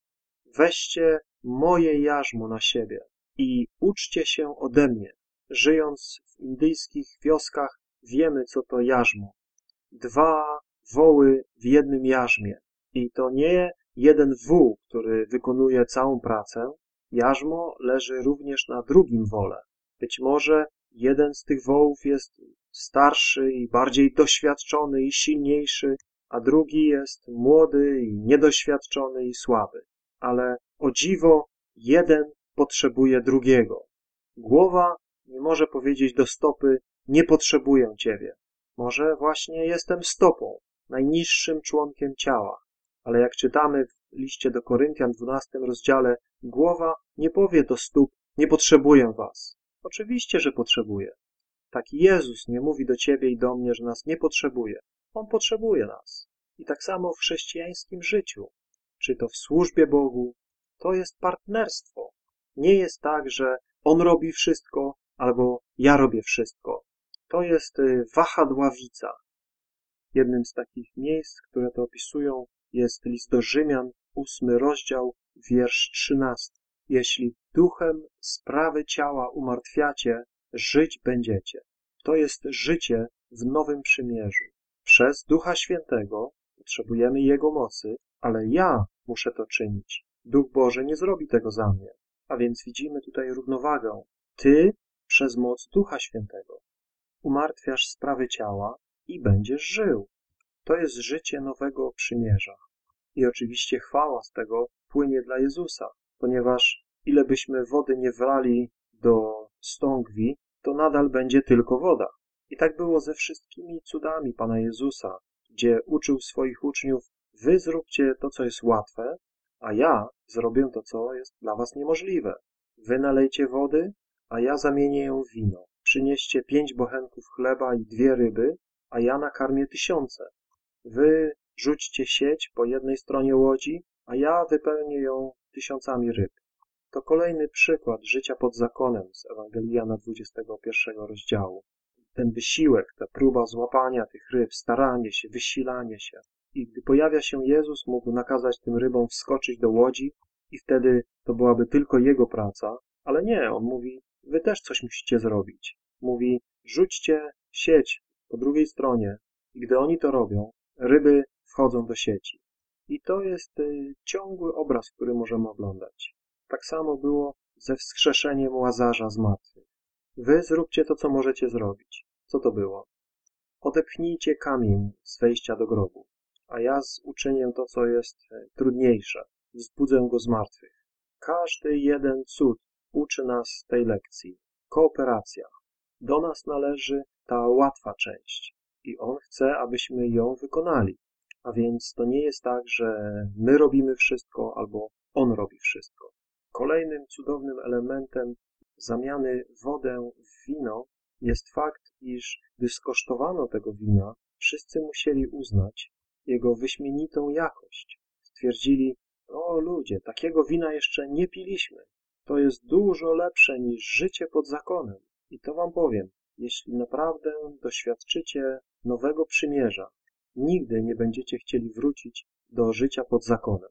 Speaker 1: Weźcie moje jarzmo na siebie i uczcie się ode mnie. Żyjąc w indyjskich wioskach, wiemy, co to jarzmo. Dwa woły w jednym jarzmie. I to nie jeden wół, który wykonuje całą pracę. Jarzmo leży również na drugim wole. Być może jeden z tych wołów jest starszy i bardziej doświadczony i silniejszy, a drugi jest młody i niedoświadczony i słaby. Ale o dziwo, jeden potrzebuje drugiego. Głowa nie może powiedzieć do stopy, nie potrzebuję ciebie. Może właśnie jestem stopą, najniższym członkiem ciała. Ale jak czytamy w liście do Koryntian w 12 rozdziale, głowa nie powie do stóp, nie potrzebuję was. Oczywiście, że potrzebuje. Tak Jezus nie mówi do ciebie i do mnie, że nas nie potrzebuje. On potrzebuje nas. I tak samo w chrześcijańskim życiu, czy to w służbie Bogu, to jest partnerstwo. Nie jest tak, że On robi wszystko, albo ja robię wszystko. To jest y, wahadławica. Jednym z takich miejsc, które to opisują, jest list do Rzymian, ósmy rozdział, wiersz trzynasty. Jeśli duchem sprawy ciała umartwiacie, żyć będziecie. To jest życie w Nowym Przymierzu. Przez Ducha Świętego potrzebujemy Jego mocy, ale ja muszę to czynić. Duch Boży nie zrobi tego za mnie. A więc widzimy tutaj równowagę. Ty przez moc Ducha Świętego umartwiasz sprawy ciała i będziesz żył. To jest życie nowego przymierza. I oczywiście chwała z tego płynie dla Jezusa, ponieważ ile byśmy wody nie wlali do stągwi, to nadal będzie tylko woda. I tak było ze wszystkimi cudami Pana Jezusa, gdzie uczył swoich uczniów, wy zróbcie to, co jest łatwe, a ja zrobię to, co jest dla was niemożliwe. Wy nalejcie wody, a ja zamienię ją w wino. Przynieście pięć bochenków chleba i dwie ryby, a ja nakarmię tysiące. Wy rzućcie sieć po jednej stronie łodzi, a ja wypełnię ją tysiącami ryb. To kolejny przykład życia pod zakonem z Ewangelii Jana 21 rozdziału. Ten wysiłek, ta próba złapania tych ryb, staranie się, wysilanie się. I gdy pojawia się Jezus, mógł nakazać tym rybom wskoczyć do łodzi i wtedy to byłaby tylko Jego praca, ale nie, On mówi, wy też coś musicie zrobić. Mówi, rzućcie sieć po drugiej stronie i gdy oni to robią, ryby wchodzą do sieci. I to jest y, ciągły obraz, który możemy oglądać. Tak samo było ze wskrzeszeniem Łazarza z martwych. Wy zróbcie to, co możecie zrobić. Co to było? odepchnijcie kamień z wejścia do grobu, a ja uczynię to, co jest e, trudniejsze, wzbudzę go z martwych. Każdy jeden cud uczy nas tej lekcji. Kooperacja. Do nas należy ta łatwa część i On chce, abyśmy ją wykonali. A więc to nie jest tak, że my robimy wszystko albo On robi wszystko. Kolejnym cudownym elementem zamiany wodę w wino jest fakt, iż gdy skosztowano tego wina, wszyscy musieli uznać jego wyśmienitą jakość. Stwierdzili, o ludzie, takiego wina jeszcze nie piliśmy. To jest dużo lepsze niż życie pod zakonem. I to wam powiem, jeśli naprawdę doświadczycie nowego przymierza, nigdy nie będziecie chcieli wrócić do życia pod zakonem.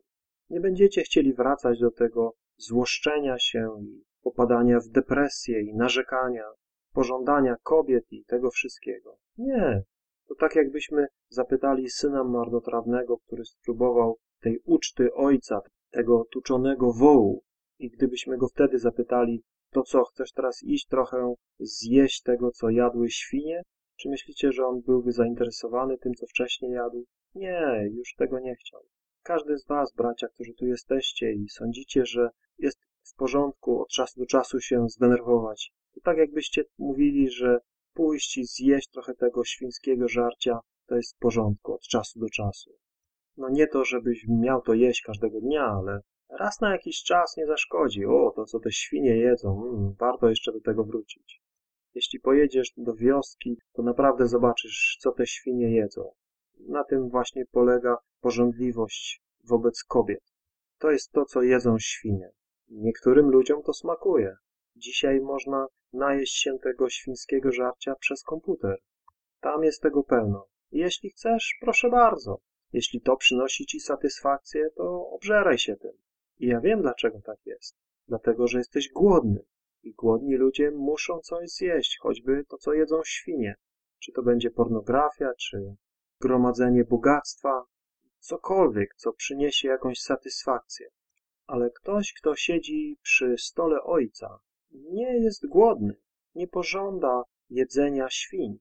Speaker 1: Nie będziecie chcieli wracać do tego złoszczenia się i popadania w depresję i narzekania, pożądania kobiet i tego wszystkiego. Nie. To tak jakbyśmy zapytali syna marnotrawnego, który spróbował tej uczty ojca, tego tuczonego wołu i gdybyśmy go wtedy zapytali, to co, chcesz teraz iść trochę zjeść tego, co jadły świnie? Czy myślicie, że on byłby zainteresowany tym, co wcześniej jadł? Nie, już tego nie chciał. Każdy z was, bracia, którzy tu jesteście i sądzicie, że jest w porządku od czasu do czasu się zdenerwować, to tak jakbyście mówili, że pójść i zjeść trochę tego świńskiego żarcia to jest w porządku od czasu do czasu. No nie to, żebyś miał to jeść każdego dnia, ale raz na jakiś czas nie zaszkodzi. O, to co te świnie jedzą, mm, warto jeszcze do tego wrócić. Jeśli pojedziesz do wioski, to naprawdę zobaczysz, co te świnie jedzą. Na tym właśnie polega porządliwość wobec kobiet. To jest to, co jedzą świnie. Niektórym ludziom to smakuje. Dzisiaj można najeść się tego świńskiego żarcia przez komputer. Tam jest tego pełno. Jeśli chcesz, proszę bardzo. Jeśli to przynosi ci satysfakcję, to obżeraj się tym. I ja wiem, dlaczego tak jest. Dlatego, że jesteś głodny. I głodni ludzie muszą coś zjeść, choćby to, co jedzą świnie. Czy to będzie pornografia, czy gromadzenie bogactwa, cokolwiek, co przyniesie jakąś satysfakcję. Ale ktoś, kto siedzi przy stole ojca, nie jest głodny, nie pożąda jedzenia świń.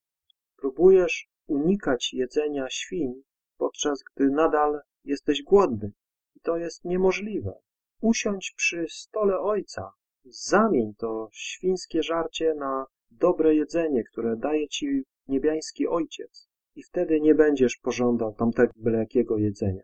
Speaker 1: Próbujesz unikać jedzenia świń, podczas gdy nadal jesteś głodny. I to jest niemożliwe. Usiądź przy stole ojca, zamień to świńskie żarcie na dobre jedzenie, które daje ci niebiański ojciec. I wtedy nie będziesz pożądał tamtego byle jakiego jedzenia.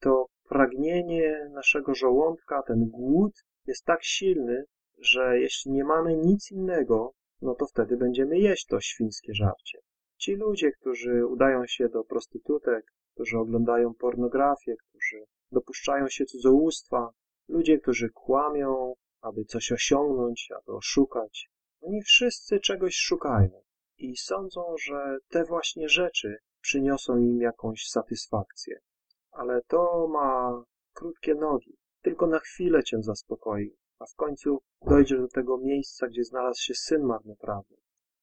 Speaker 1: To pragnienie naszego żołądka, ten głód jest tak silny, że jeśli nie mamy nic innego, no to wtedy będziemy jeść to świńskie żarcie. Ci ludzie, którzy udają się do prostytutek, którzy oglądają pornografię, którzy dopuszczają się cudzołóstwa, ludzie, którzy kłamią, aby coś osiągnąć, aby oszukać, oni wszyscy czegoś szukają i sądzą, że te właśnie rzeczy przyniosą im jakąś satysfakcję. Ale to ma krótkie nogi, tylko na chwilę cię zaspokoi, a w końcu dojdziesz do tego miejsca, gdzie znalazł się syn marnotrawny.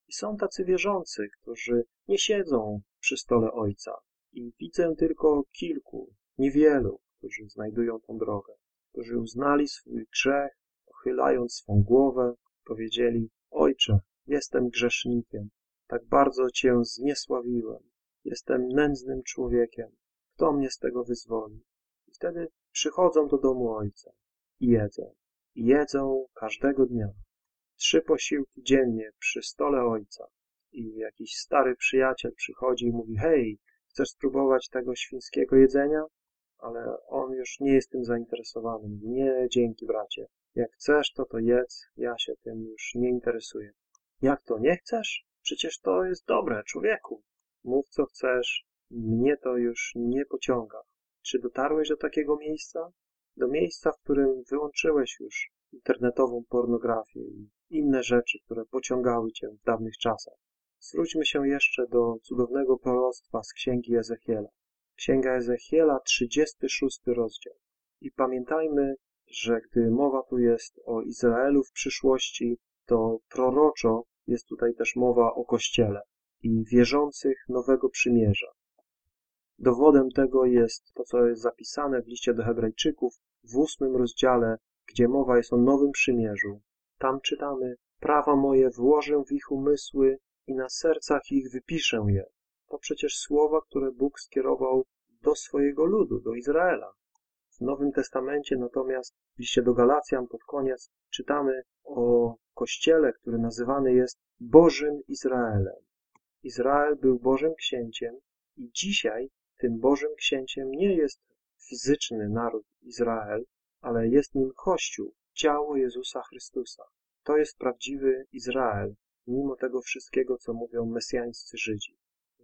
Speaker 1: I są tacy wierzący, którzy nie siedzą przy stole Ojca. I widzę tylko kilku, niewielu, którzy znajdują tą drogę, którzy uznali swój grzech, pochylając swą głowę, powiedzieli, Ojcze, jestem grzesznikiem, tak bardzo Cię zniesławiłem, jestem nędznym człowiekiem, kto mnie z tego wyzwoli? I wtedy przychodzą do domu Ojca i jedzą, i jedzą każdego dnia. Trzy posiłki dziennie przy stole ojca. I jakiś stary przyjaciel przychodzi i mówi hej, chcesz spróbować tego świńskiego jedzenia? Ale on już nie jest tym zainteresowany. Nie, dzięki bracie. Jak chcesz, to to jedz, ja się tym już nie interesuję. Jak to, nie chcesz? Przecież to jest dobre, człowieku. Mów co chcesz, mnie to już nie pociąga. Czy dotarłeś do takiego miejsca? Do miejsca, w którym wyłączyłeś już internetową pornografię i inne rzeczy, które pociągały cię w dawnych czasach. Zwróćmy się jeszcze do cudownego proroctwa z Księgi Ezechiela. Księga Ezechiela, 36 rozdział. I pamiętajmy, że gdy mowa tu jest o Izraelu w przyszłości, to proroczo jest tutaj też mowa o Kościele i wierzących Nowego Przymierza. Dowodem tego jest to, co jest zapisane w liście do Hebrajczyków w ósmym rozdziale, gdzie mowa jest o Nowym Przymierzu, tam czytamy, prawa moje włożę w ich umysły i na sercach ich wypiszę je. To przecież słowa, które Bóg skierował do swojego ludu, do Izraela. W Nowym Testamencie natomiast w liście do Galacjan pod koniec czytamy o Kościele, który nazywany jest Bożym Izraelem. Izrael był Bożym Księciem i dzisiaj tym Bożym Księciem nie jest fizyczny naród Izrael, ale jest nim Kościół, ciało Jezusa Chrystusa. To jest prawdziwy Izrael, mimo tego wszystkiego, co mówią mesjańscy Żydzi.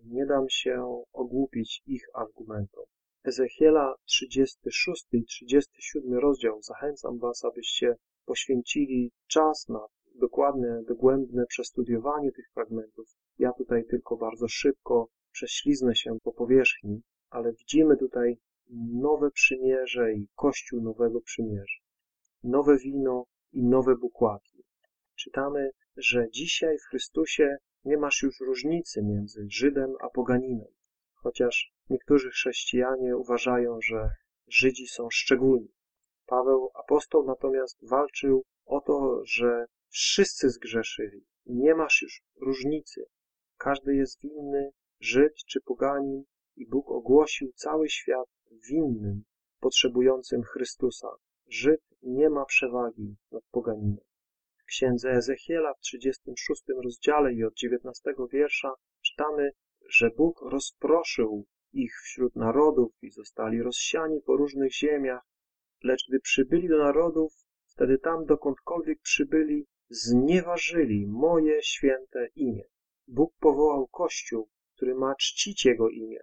Speaker 1: Nie dam się ogłupić ich argumentom. Ezechiela 36 i 37 rozdział. Zachęcam Was, abyście poświęcili czas na dokładne, dogłębne przestudiowanie tych fragmentów. Ja tutaj tylko bardzo szybko prześliznę się po powierzchni, ale widzimy tutaj nowe przymierze i kościół nowego przymierza. Nowe wino i nowe bukłaki. Czytamy, że dzisiaj w Chrystusie nie masz już różnicy między Żydem a poganinem, chociaż niektórzy chrześcijanie uważają, że Żydzi są szczególni. Paweł apostoł natomiast walczył o to, że wszyscy zgrzeszyli. Nie masz już różnicy. Każdy jest winny, Żyd czy poganin i Bóg ogłosił cały świat winnym, potrzebującym Chrystusa. Żyd nie ma przewagi nad poganinem. W księdze Ezechiela w 36 rozdziale i od 19 wiersza czytamy, że Bóg rozproszył ich wśród narodów i zostali rozsiani po różnych ziemiach, lecz gdy przybyli do narodów, wtedy tam dokądkolwiek przybyli, znieważyli moje święte imię. Bóg powołał Kościół, który ma czcić Jego imię.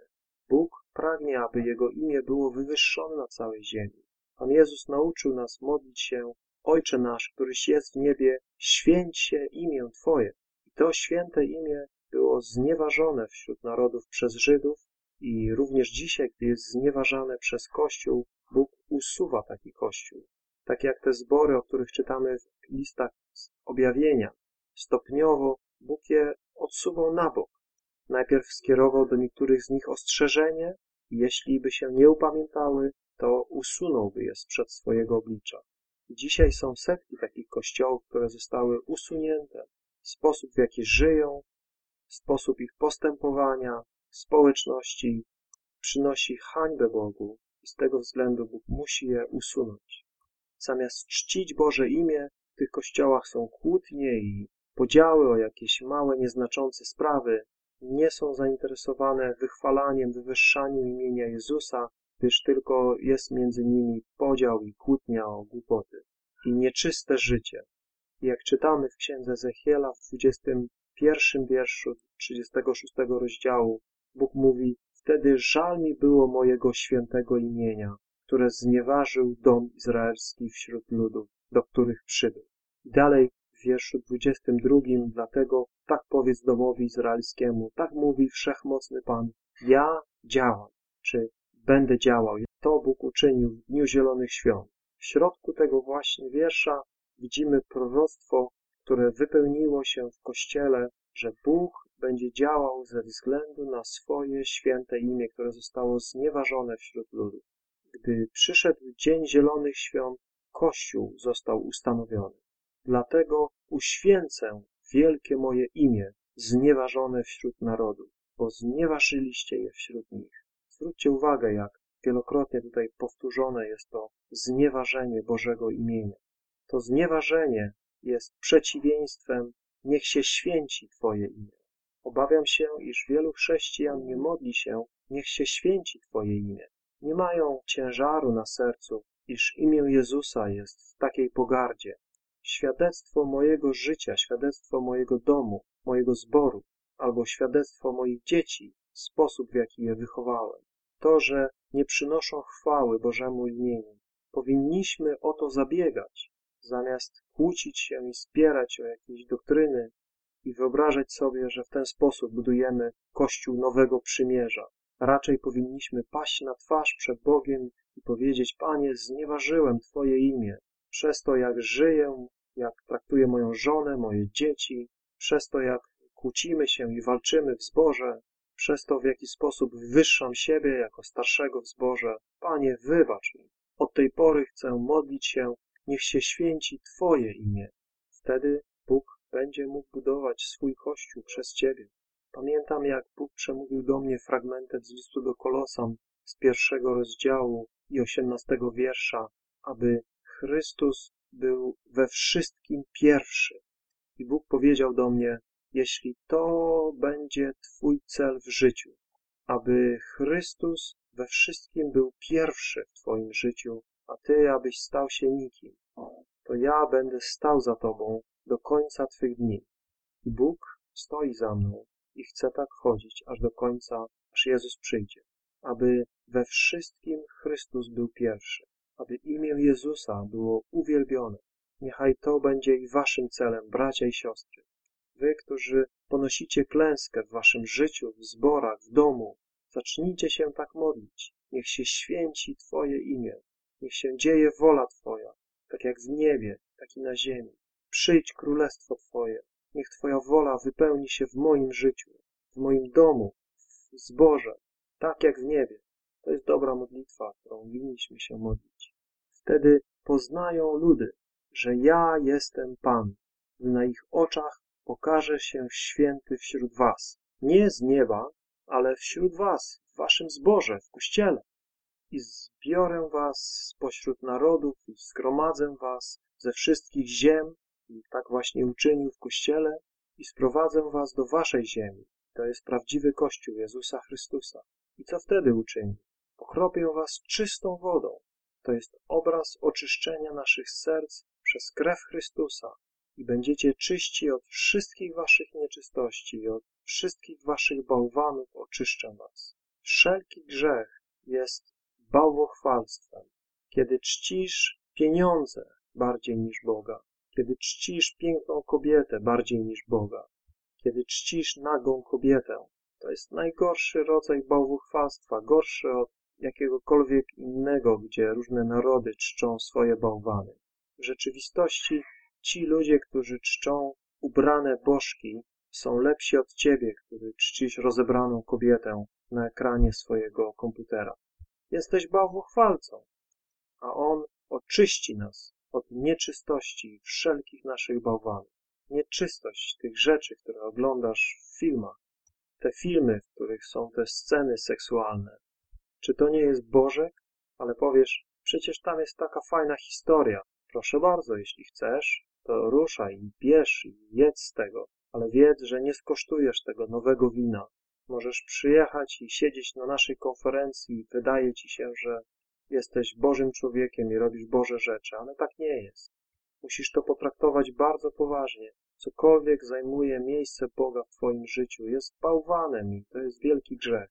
Speaker 1: Bóg pragnie, aby Jego imię było wywyższone na całej ziemi. Pan Jezus nauczył nas modlić się Ojcze nasz, któryś jest w niebie, święć się imię Twoje. I to święte imię było znieważone wśród narodów przez Żydów i również dzisiaj, gdy jest znieważane przez Kościół, Bóg usuwa taki Kościół. Tak jak te zbory, o których czytamy w listach objawienia. Stopniowo Bóg je odsuwał na bok. Najpierw skierował do niektórych z nich ostrzeżenie i jeśli by się nie upamiętały, to usunąłby je sprzed swojego oblicza. Dzisiaj są setki takich kościołów, które zostały usunięte. Sposób, w jaki żyją, sposób ich postępowania, społeczności przynosi hańbę Bogu i z tego względu Bóg musi je usunąć. Zamiast czcić Boże imię, w tych kościołach są kłótnie i podziały o jakieś małe, nieznaczące sprawy, nie są zainteresowane wychwalaniem, wywyższaniem imienia Jezusa, gdyż tylko jest między nimi podział i kłótnia o głupoty i nieczyste życie. Jak czytamy w księdze Ezechiela w 21 wierszu 36 rozdziału, Bóg mówi, wtedy żal mi było mojego świętego imienia, które znieważył dom izraelski wśród ludów, do których przybył. I dalej w wierszu 22, dlatego tak powiedz domowi izraelskiemu, tak mówi wszechmocny Pan, ja działam, czy będę działał. To Bóg uczynił w Dniu Zielonych Świąt. W środku tego właśnie wiersza widzimy proroctwo, które wypełniło się w Kościele, że Bóg będzie działał ze względu na swoje święte imię, które zostało znieważone wśród ludu. Gdy przyszedł Dzień Zielonych Świąt, Kościół został ustanowiony. Dlatego uświęcę wielkie moje imię, znieważone wśród narodów, bo znieważyliście je wśród nich. Zwróćcie uwagę, jak wielokrotnie tutaj powtórzone jest to znieważenie Bożego imienia. To znieważenie jest przeciwieństwem niech się święci Twoje imię. Obawiam się, iż wielu chrześcijan nie modli się niech się święci Twoje imię. Nie mają ciężaru na sercu, iż imię Jezusa jest w takiej pogardzie. Świadectwo mojego życia, świadectwo mojego domu, mojego zboru, albo świadectwo moich dzieci, sposób w jaki je wychowałem. To, że nie przynoszą chwały Bożemu imieniu. Powinniśmy o to zabiegać, zamiast kłócić się i spierać o jakieś doktryny i wyobrażać sobie, że w ten sposób budujemy Kościół nowego przymierza. Raczej powinniśmy paść na twarz przed Bogiem i powiedzieć, Panie, znieważyłem Twoje imię, przez to jak żyję, jak traktuję moją żonę, moje dzieci, przez to jak kłócimy się i walczymy w zborze, przez to w jaki sposób wywyższam siebie jako starszego w zborze. Panie, wybacz mi. Od tej pory chcę modlić się, niech się święci Twoje imię. Wtedy Bóg będzie mógł budować swój Kościół przez Ciebie. Pamiętam, jak Bóg przemówił do mnie fragmentem z listu do Kolosan z pierwszego rozdziału i osiemnastego wiersza, aby Chrystus był we wszystkim pierwszy. I Bóg powiedział do mnie, jeśli to będzie Twój cel w życiu, aby Chrystus we wszystkim był pierwszy w Twoim życiu, a Ty abyś stał się nikim, to ja będę stał za Tobą do końca Twych dni. I Bóg stoi za mną i chce tak chodzić aż do końca, aż Jezus przyjdzie, aby we wszystkim Chrystus był pierwszy, aby imię Jezusa było uwielbione. Niechaj to będzie i waszym celem, bracia i siostry. Wy, którzy ponosicie klęskę w waszym życiu, w zborach, w domu, zacznijcie się tak modlić. Niech się święci Twoje imię. Niech się dzieje wola Twoja, tak jak w niebie, tak i na ziemi. Przyjdź królestwo Twoje. Niech Twoja wola wypełni się w moim życiu, w moim domu, w zborze, tak jak w niebie. To jest dobra modlitwa, którą winniśmy się modlić. Wtedy poznają ludy, że ja jestem Pan, na ich oczach pokaże się święty wśród was. Nie z nieba, ale wśród was, w waszym zborze, w kościele. I zbiorę was spośród narodów i zgromadzę was ze wszystkich ziem, i tak właśnie uczynił w kościele, i sprowadzę was do waszej ziemi. To jest prawdziwy Kościół Jezusa Chrystusa. I co wtedy uczyni? Pokropię was czystą wodą. To jest obraz oczyszczenia naszych serc przez krew Chrystusa i będziecie czyści od wszystkich waszych nieczystości i od wszystkich waszych bałwanów oczyszczę was. Wszelki grzech jest bałwochwalstwem. Kiedy czcisz pieniądze bardziej niż Boga, kiedy czcisz piękną kobietę bardziej niż Boga, kiedy czcisz nagą kobietę, to jest najgorszy rodzaj bałwochwalstwa, gorszy od jakiegokolwiek innego, gdzie różne narody czczą swoje bałwany. W rzeczywistości ci ludzie, którzy czczą ubrane bożki, są lepsi od ciebie, który czcisz rozebraną kobietę na ekranie swojego komputera. Jesteś bałwochwalcą, a On oczyści nas od nieczystości wszelkich naszych bałwanów. Nieczystość tych rzeczy, które oglądasz w filmach, te filmy, w których są te sceny seksualne. Czy to nie jest Bożek? Ale powiesz, przecież tam jest taka fajna historia. Proszę bardzo, jeśli chcesz, to ruszaj i bierz i jedz z tego, ale wiedz, że nie skosztujesz tego nowego wina. Możesz przyjechać i siedzieć na naszej konferencji i wydaje ci się, że jesteś Bożym człowiekiem i robisz Boże rzeczy, ale tak nie jest. Musisz to potraktować bardzo poważnie. Cokolwiek zajmuje miejsce Boga w Twoim życiu jest bałwanem i to jest wielki grzech.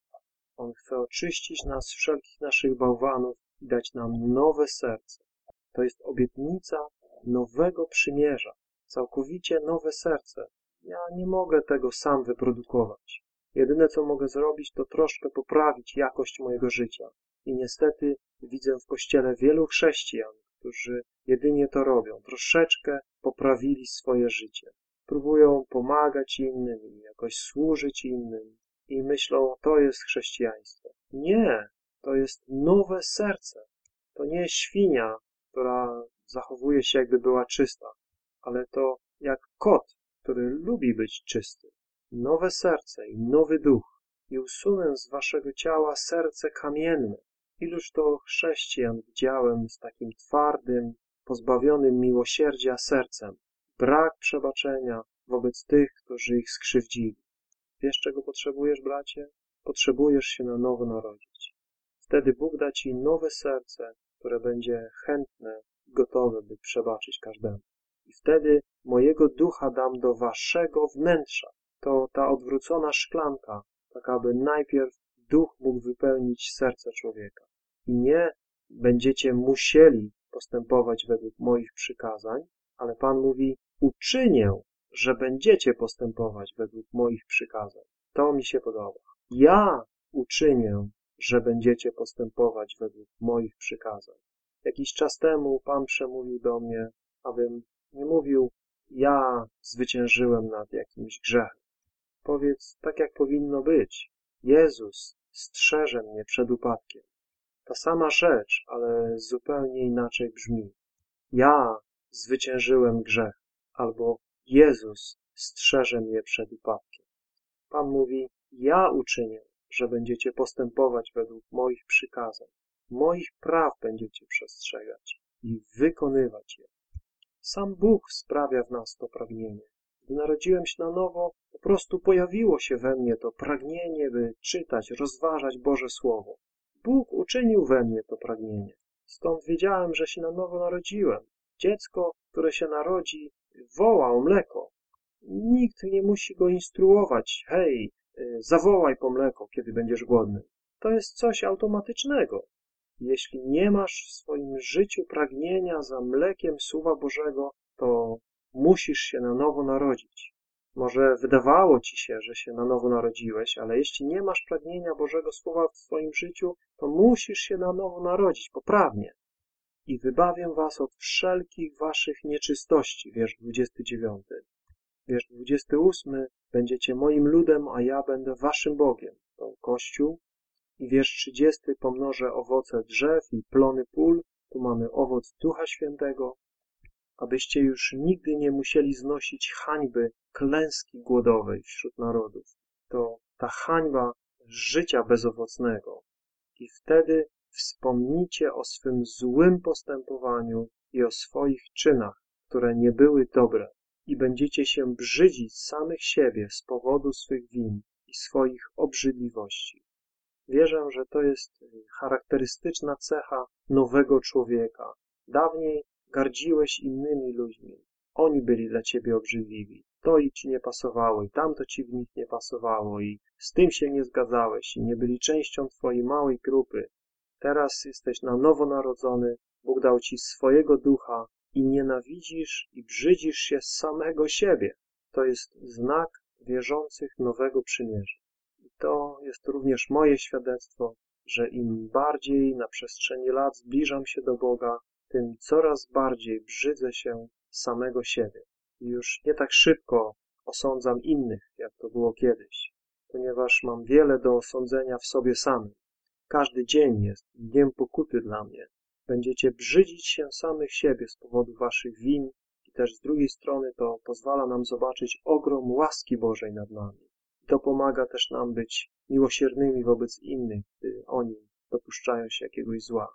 Speaker 1: On chce oczyścić nas z wszelkich naszych bałwanów i dać nam nowe serce. To jest obietnica nowego przymierza, całkowicie nowe serce. Ja nie mogę tego sam wyprodukować. Jedyne, co mogę zrobić, to troszkę poprawić jakość mojego życia. I niestety widzę w Kościele wielu chrześcijan, którzy jedynie to robią. Troszeczkę poprawili swoje życie. Próbują pomagać innym jakoś służyć innym. I myślą, to jest chrześcijaństwo. Nie, to jest nowe serce. To nie świnia, która zachowuje się jakby była czysta, ale to jak kot, który lubi być czysty. Nowe serce i nowy duch i usunę z waszego ciała serce kamienne. Iluż to chrześcijan widziałem z takim twardym, pozbawionym miłosierdzia sercem. Brak przebaczenia wobec tych, którzy ich skrzywdzili. Wiesz, czego potrzebujesz, bracie? Potrzebujesz się na nowo narodzić. Wtedy Bóg da ci nowe serce, które będzie chętne gotowy, by przebaczyć każdemu. I wtedy mojego ducha dam do waszego wnętrza. To ta odwrócona szklanka, tak aby najpierw duch mógł wypełnić serce człowieka. I nie będziecie musieli postępować według moich przykazań, ale Pan mówi, uczynię, że będziecie postępować według moich przykazań. To mi się podoba. Ja uczynię, że będziecie postępować według moich przykazań. Jakiś czas temu Pan przemówił do mnie, abym nie mówił, ja zwyciężyłem nad jakimś grzechem. Powiedz tak, jak powinno być. Jezus strzeże mnie przed upadkiem. Ta sama rzecz, ale zupełnie inaczej brzmi. Ja zwyciężyłem grzech, albo Jezus strzeże mnie przed upadkiem. Pan mówi, ja uczynię, że będziecie postępować według moich przykazań. Moich praw będziecie przestrzegać i wykonywać je. Sam Bóg sprawia w nas to pragnienie. Gdy narodziłem się na nowo, po prostu pojawiło się we mnie to pragnienie, by czytać, rozważać Boże Słowo. Bóg uczynił we mnie to pragnienie. Stąd wiedziałem, że się na nowo narodziłem. Dziecko, które się narodzi, woła o mleko. Nikt nie musi go instruować. Hej, y, zawołaj po mleko, kiedy będziesz głodny. To jest coś automatycznego. Jeśli nie masz w swoim życiu pragnienia za mlekiem Słowa Bożego, to musisz się na nowo narodzić. Może wydawało ci się, że się na nowo narodziłeś, ale jeśli nie masz pragnienia Bożego Słowa w swoim życiu, to musisz się na nowo narodzić poprawnie. I wybawię was od wszelkich waszych nieczystości, wiersz 29. Wiersz 28. Będziecie moim ludem, a ja będę waszym Bogiem. To Kościół. I wiersz 30. Pomnożę owoce drzew i plony pól. Tu mamy owoc Ducha Świętego abyście już nigdy nie musieli znosić hańby klęski głodowej wśród narodów. To ta hańba życia bezowocnego. I wtedy wspomnicie o swym złym postępowaniu i o swoich czynach, które nie były dobre i będziecie się brzydzić samych siebie z powodu swych win i swoich obrzydliwości. Wierzę, że to jest charakterystyczna cecha nowego człowieka. Dawniej Gardziłeś innymi ludźmi. Oni byli dla ciebie obrzydliwi. To i ci nie pasowało, i tamto ci w nich nie pasowało, i z tym się nie zgadzałeś, i nie byli częścią twojej małej grupy. Teraz jesteś na nowo narodzony, Bóg dał ci swojego ducha i nienawidzisz i brzydzisz się samego siebie. To jest znak wierzących nowego przymierza. To jest również moje świadectwo, że im bardziej na przestrzeni lat zbliżam się do Boga, tym coraz bardziej brzydzę się samego siebie. I już nie tak szybko osądzam innych, jak to było kiedyś, ponieważ mam wiele do osądzenia w sobie samym. Każdy dzień jest dniem pokuty dla mnie. Będziecie brzydzić się samych siebie z powodu waszych win i też z drugiej strony to pozwala nam zobaczyć ogrom łaski Bożej nad nami. To pomaga też nam być miłosiernymi wobec innych, gdy oni dopuszczają się jakiegoś zła.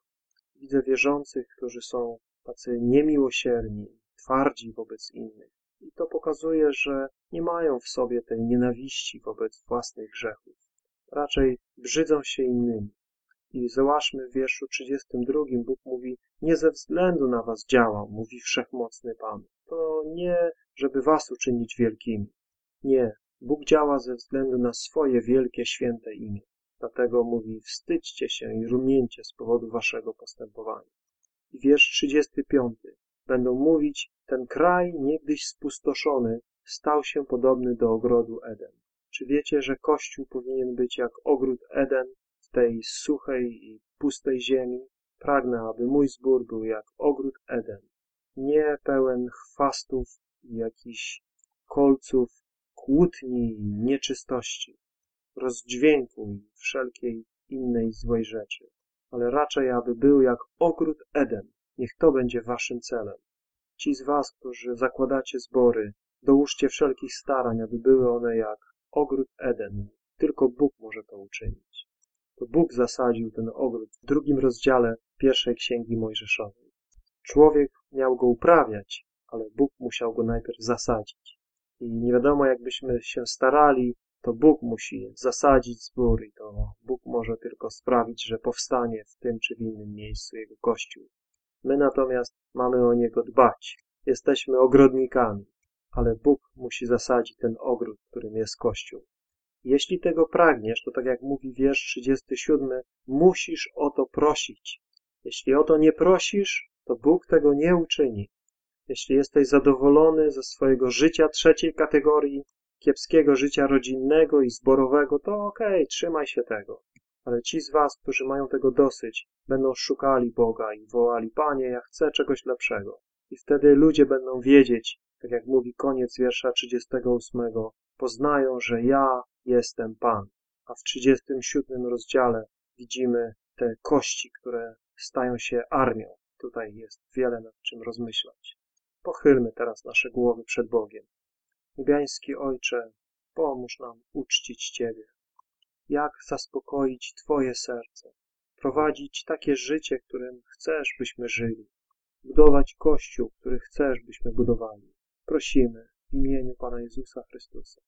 Speaker 1: Widzę wierzących, którzy są tacy niemiłosierni, twardzi wobec innych. I to pokazuje, że nie mają w sobie tej nienawiści wobec własnych grzechów. Raczej brzydzą się innymi. I załóżmy w wierszu 32 Bóg mówi, nie ze względu na was działam, mówi wszechmocny Pan. To nie, żeby was uczynić wielkimi. Nie, Bóg działa ze względu na swoje wielkie, święte imię. Dlatego mówi, wstydźcie się i rumieńcie z powodu waszego postępowania. I wiersz 35. Będą mówić, ten kraj niegdyś spustoszony stał się podobny do ogrodu Eden. Czy wiecie, że Kościół powinien być jak ogród Eden w tej suchej i pustej ziemi? Pragnę, aby mój zbór był jak ogród Eden. Nie pełen chwastów i jakichś kolców, kłótni i nieczystości rozdźwięku i wszelkiej innej złej rzeczy, ale raczej, aby był jak ogród Eden. Niech to będzie waszym celem. Ci z was, którzy zakładacie zbory, dołóżcie wszelkich starań, aby były one jak ogród Eden. Tylko Bóg może to uczynić. To Bóg zasadził ten ogród w drugim rozdziale pierwszej księgi Mojżeszowej. Człowiek miał go uprawiać, ale Bóg musiał go najpierw zasadzić. I nie wiadomo, jakbyśmy się starali, to Bóg musi zasadzić zbór i to Bóg może tylko sprawić, że powstanie w tym czy w innym miejscu Jego Kościół. My natomiast mamy o Niego dbać. Jesteśmy ogrodnikami, ale Bóg musi zasadzić ten ogród, którym jest Kościół. Jeśli tego pragniesz, to tak jak mówi wiersz 37, musisz o to prosić. Jeśli o to nie prosisz, to Bóg tego nie uczyni. Jeśli jesteś zadowolony ze swojego życia trzeciej kategorii, kiepskiego życia rodzinnego i zborowego, to okej, okay, trzymaj się tego. Ale ci z was, którzy mają tego dosyć, będą szukali Boga i wołali, Panie, ja chcę czegoś lepszego. I wtedy ludzie będą wiedzieć, tak jak mówi koniec wiersza 38, poznają, że ja jestem Pan. A w 37 rozdziale widzimy te kości, które stają się armią. Tutaj jest wiele nad czym rozmyślać. Pochylmy teraz nasze głowy przed Bogiem. Niebiański Ojcze, pomóż nam uczcić Ciebie. Jak zaspokoić Twoje serce, prowadzić takie życie, którym chcesz, byśmy żyli, budować Kościół, który chcesz, byśmy budowali. Prosimy w imieniu Pana Jezusa Chrystusa.